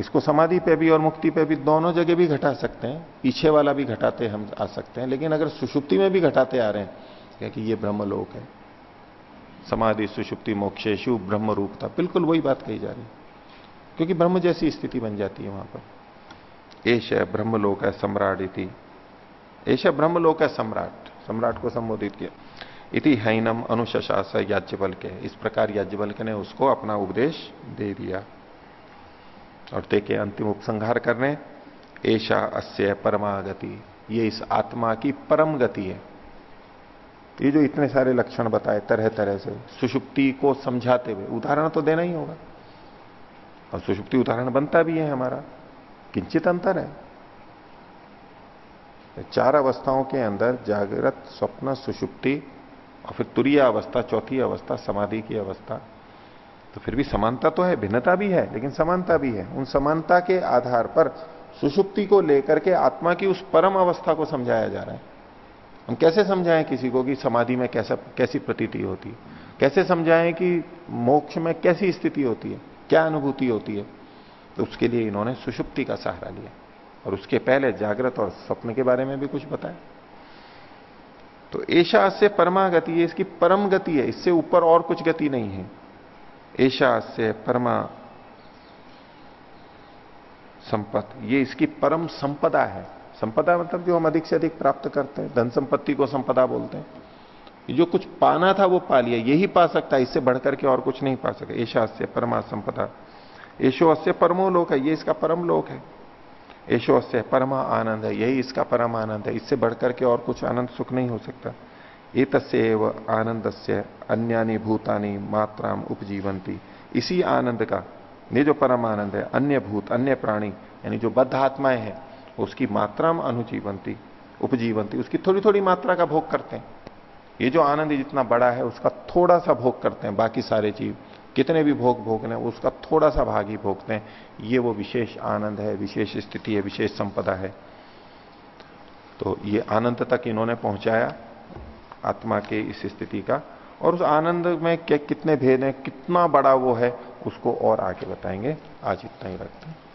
इसको समाधि पे भी और मुक्ति पे भी दोनों जगह भी घटा सकते हैं, पीछे वाला भी घटाते हम आ सकते हैं, लेकिन अगर सुषुप्ति में भी घटाते आ रहे हैं क्या कि ये ब्रह्मलोक है। समाधि, सुषुप्ति, मोक्षेशु ब्रह्म रूप था बिल्कुल वही बात कही जा रही है। क्योंकि ब्रह्म जैसी स्थिति बन जाती है वहाँ पर। एश ब्रह्मलोक है सम्राट इति। एश ब्रह्मलोक है सम्राट। सम्राट को संबोधित किया। इति हैनम अनुशास याज्ञबल के इस प्रकार याज्ञबल ने उसको अपना उपदेश दे दिया। और के अंतिम उपसंहार करने ऐशा अस्य परमागति। ये इस आत्मा की परम गति है। ये जो इतने सारे लक्षण बताए तरह तरह से, सुषुप्ति को समझाते हुए, उदाहरण तो देना ही होगा। और सुषुप्ति उदाहरण बनता भी है हमारा। किंचित अंतर है। चार अवस्थाओं के अंदर जागृत, स्वप्न, सुषुप्ति और फिर तुरीय अवस्था, चौथी अवस्था, समाधि की अवस्था। तो फिर भी समानता तो है, भिन्नता भी है, लेकिन समानता भी है। उन समानता के आधार पर सुषुप्ति को लेकर के आत्मा की उस परम अवस्था को समझाया जा रहा है। हम कैसे समझाएँ किसी को कि समाधि में कैसा, कैसी प्रतीति होती है? कैसे समझाएँ कि मोक्ष में कैसी स्थिति होती है? क्या अनुभूति होती है? तो उसके लिए इन्होंने सुषुप्ति का सहारा लिया। और उसके पहले जागृत और स्वप्न के बारे में भी कुछ बताया तो ऐशा से परमा गति है, इसकी परम गति है, इससे ऊपर और कुछ गति नहीं है। ऐशा से परमा संपत, ये इसकी परम संपदा है। संपदा मतलब जो हम अधिक से अधिक प्राप्त करते हैं, धन संपत्ति को संपदा बोलते हैं। जो कुछ पाना था वो पा लिया, यही पा सकता है, इससे बढ़कर के और कुछ नहीं पा सके ऐशा से परमा संपदा, ऐशो अस्य परमो लोक है, ये इसका परम लोक है। ऐशो से परमा आनंद है, यही इसका परम आनंद है, इससे बढ़कर के और कुछ आनंद सुख नहीं हो सकता। एक आनंद से अन्यानी भूतानी मात्राम उपजीवंती इसी आनंद का, ये जो परम आनंद है, अन्य भूत, अन्य प्राणी, यानी जो बद्ध आत्माएँ हैं, उसकी मात्राम अनुजीवंती उपजीवंती उसकी थोड़ी थोड़ी मात्रा का भोग करते हैं। ये जो आनंद जितना बड़ा है, उसका थोड़ा सा भोग करते हैं, बाकी सारे जीव। कितने भी भोग भोगने, उसका थोड़ा सा भाग ही भोगते हैं। ये वो विशेष आनंद है, विशेष स्थिति है, विशेष संपदा है। तो ये आनंद तक इन्होंने पहुँचाया, आत्मा के इस स्थिति का। और उस आनंद में क्या कितने भेद हैं, कितना बड़ा वो है, उसको और आगे बताएँगे। आज इतना ही रखते हैं।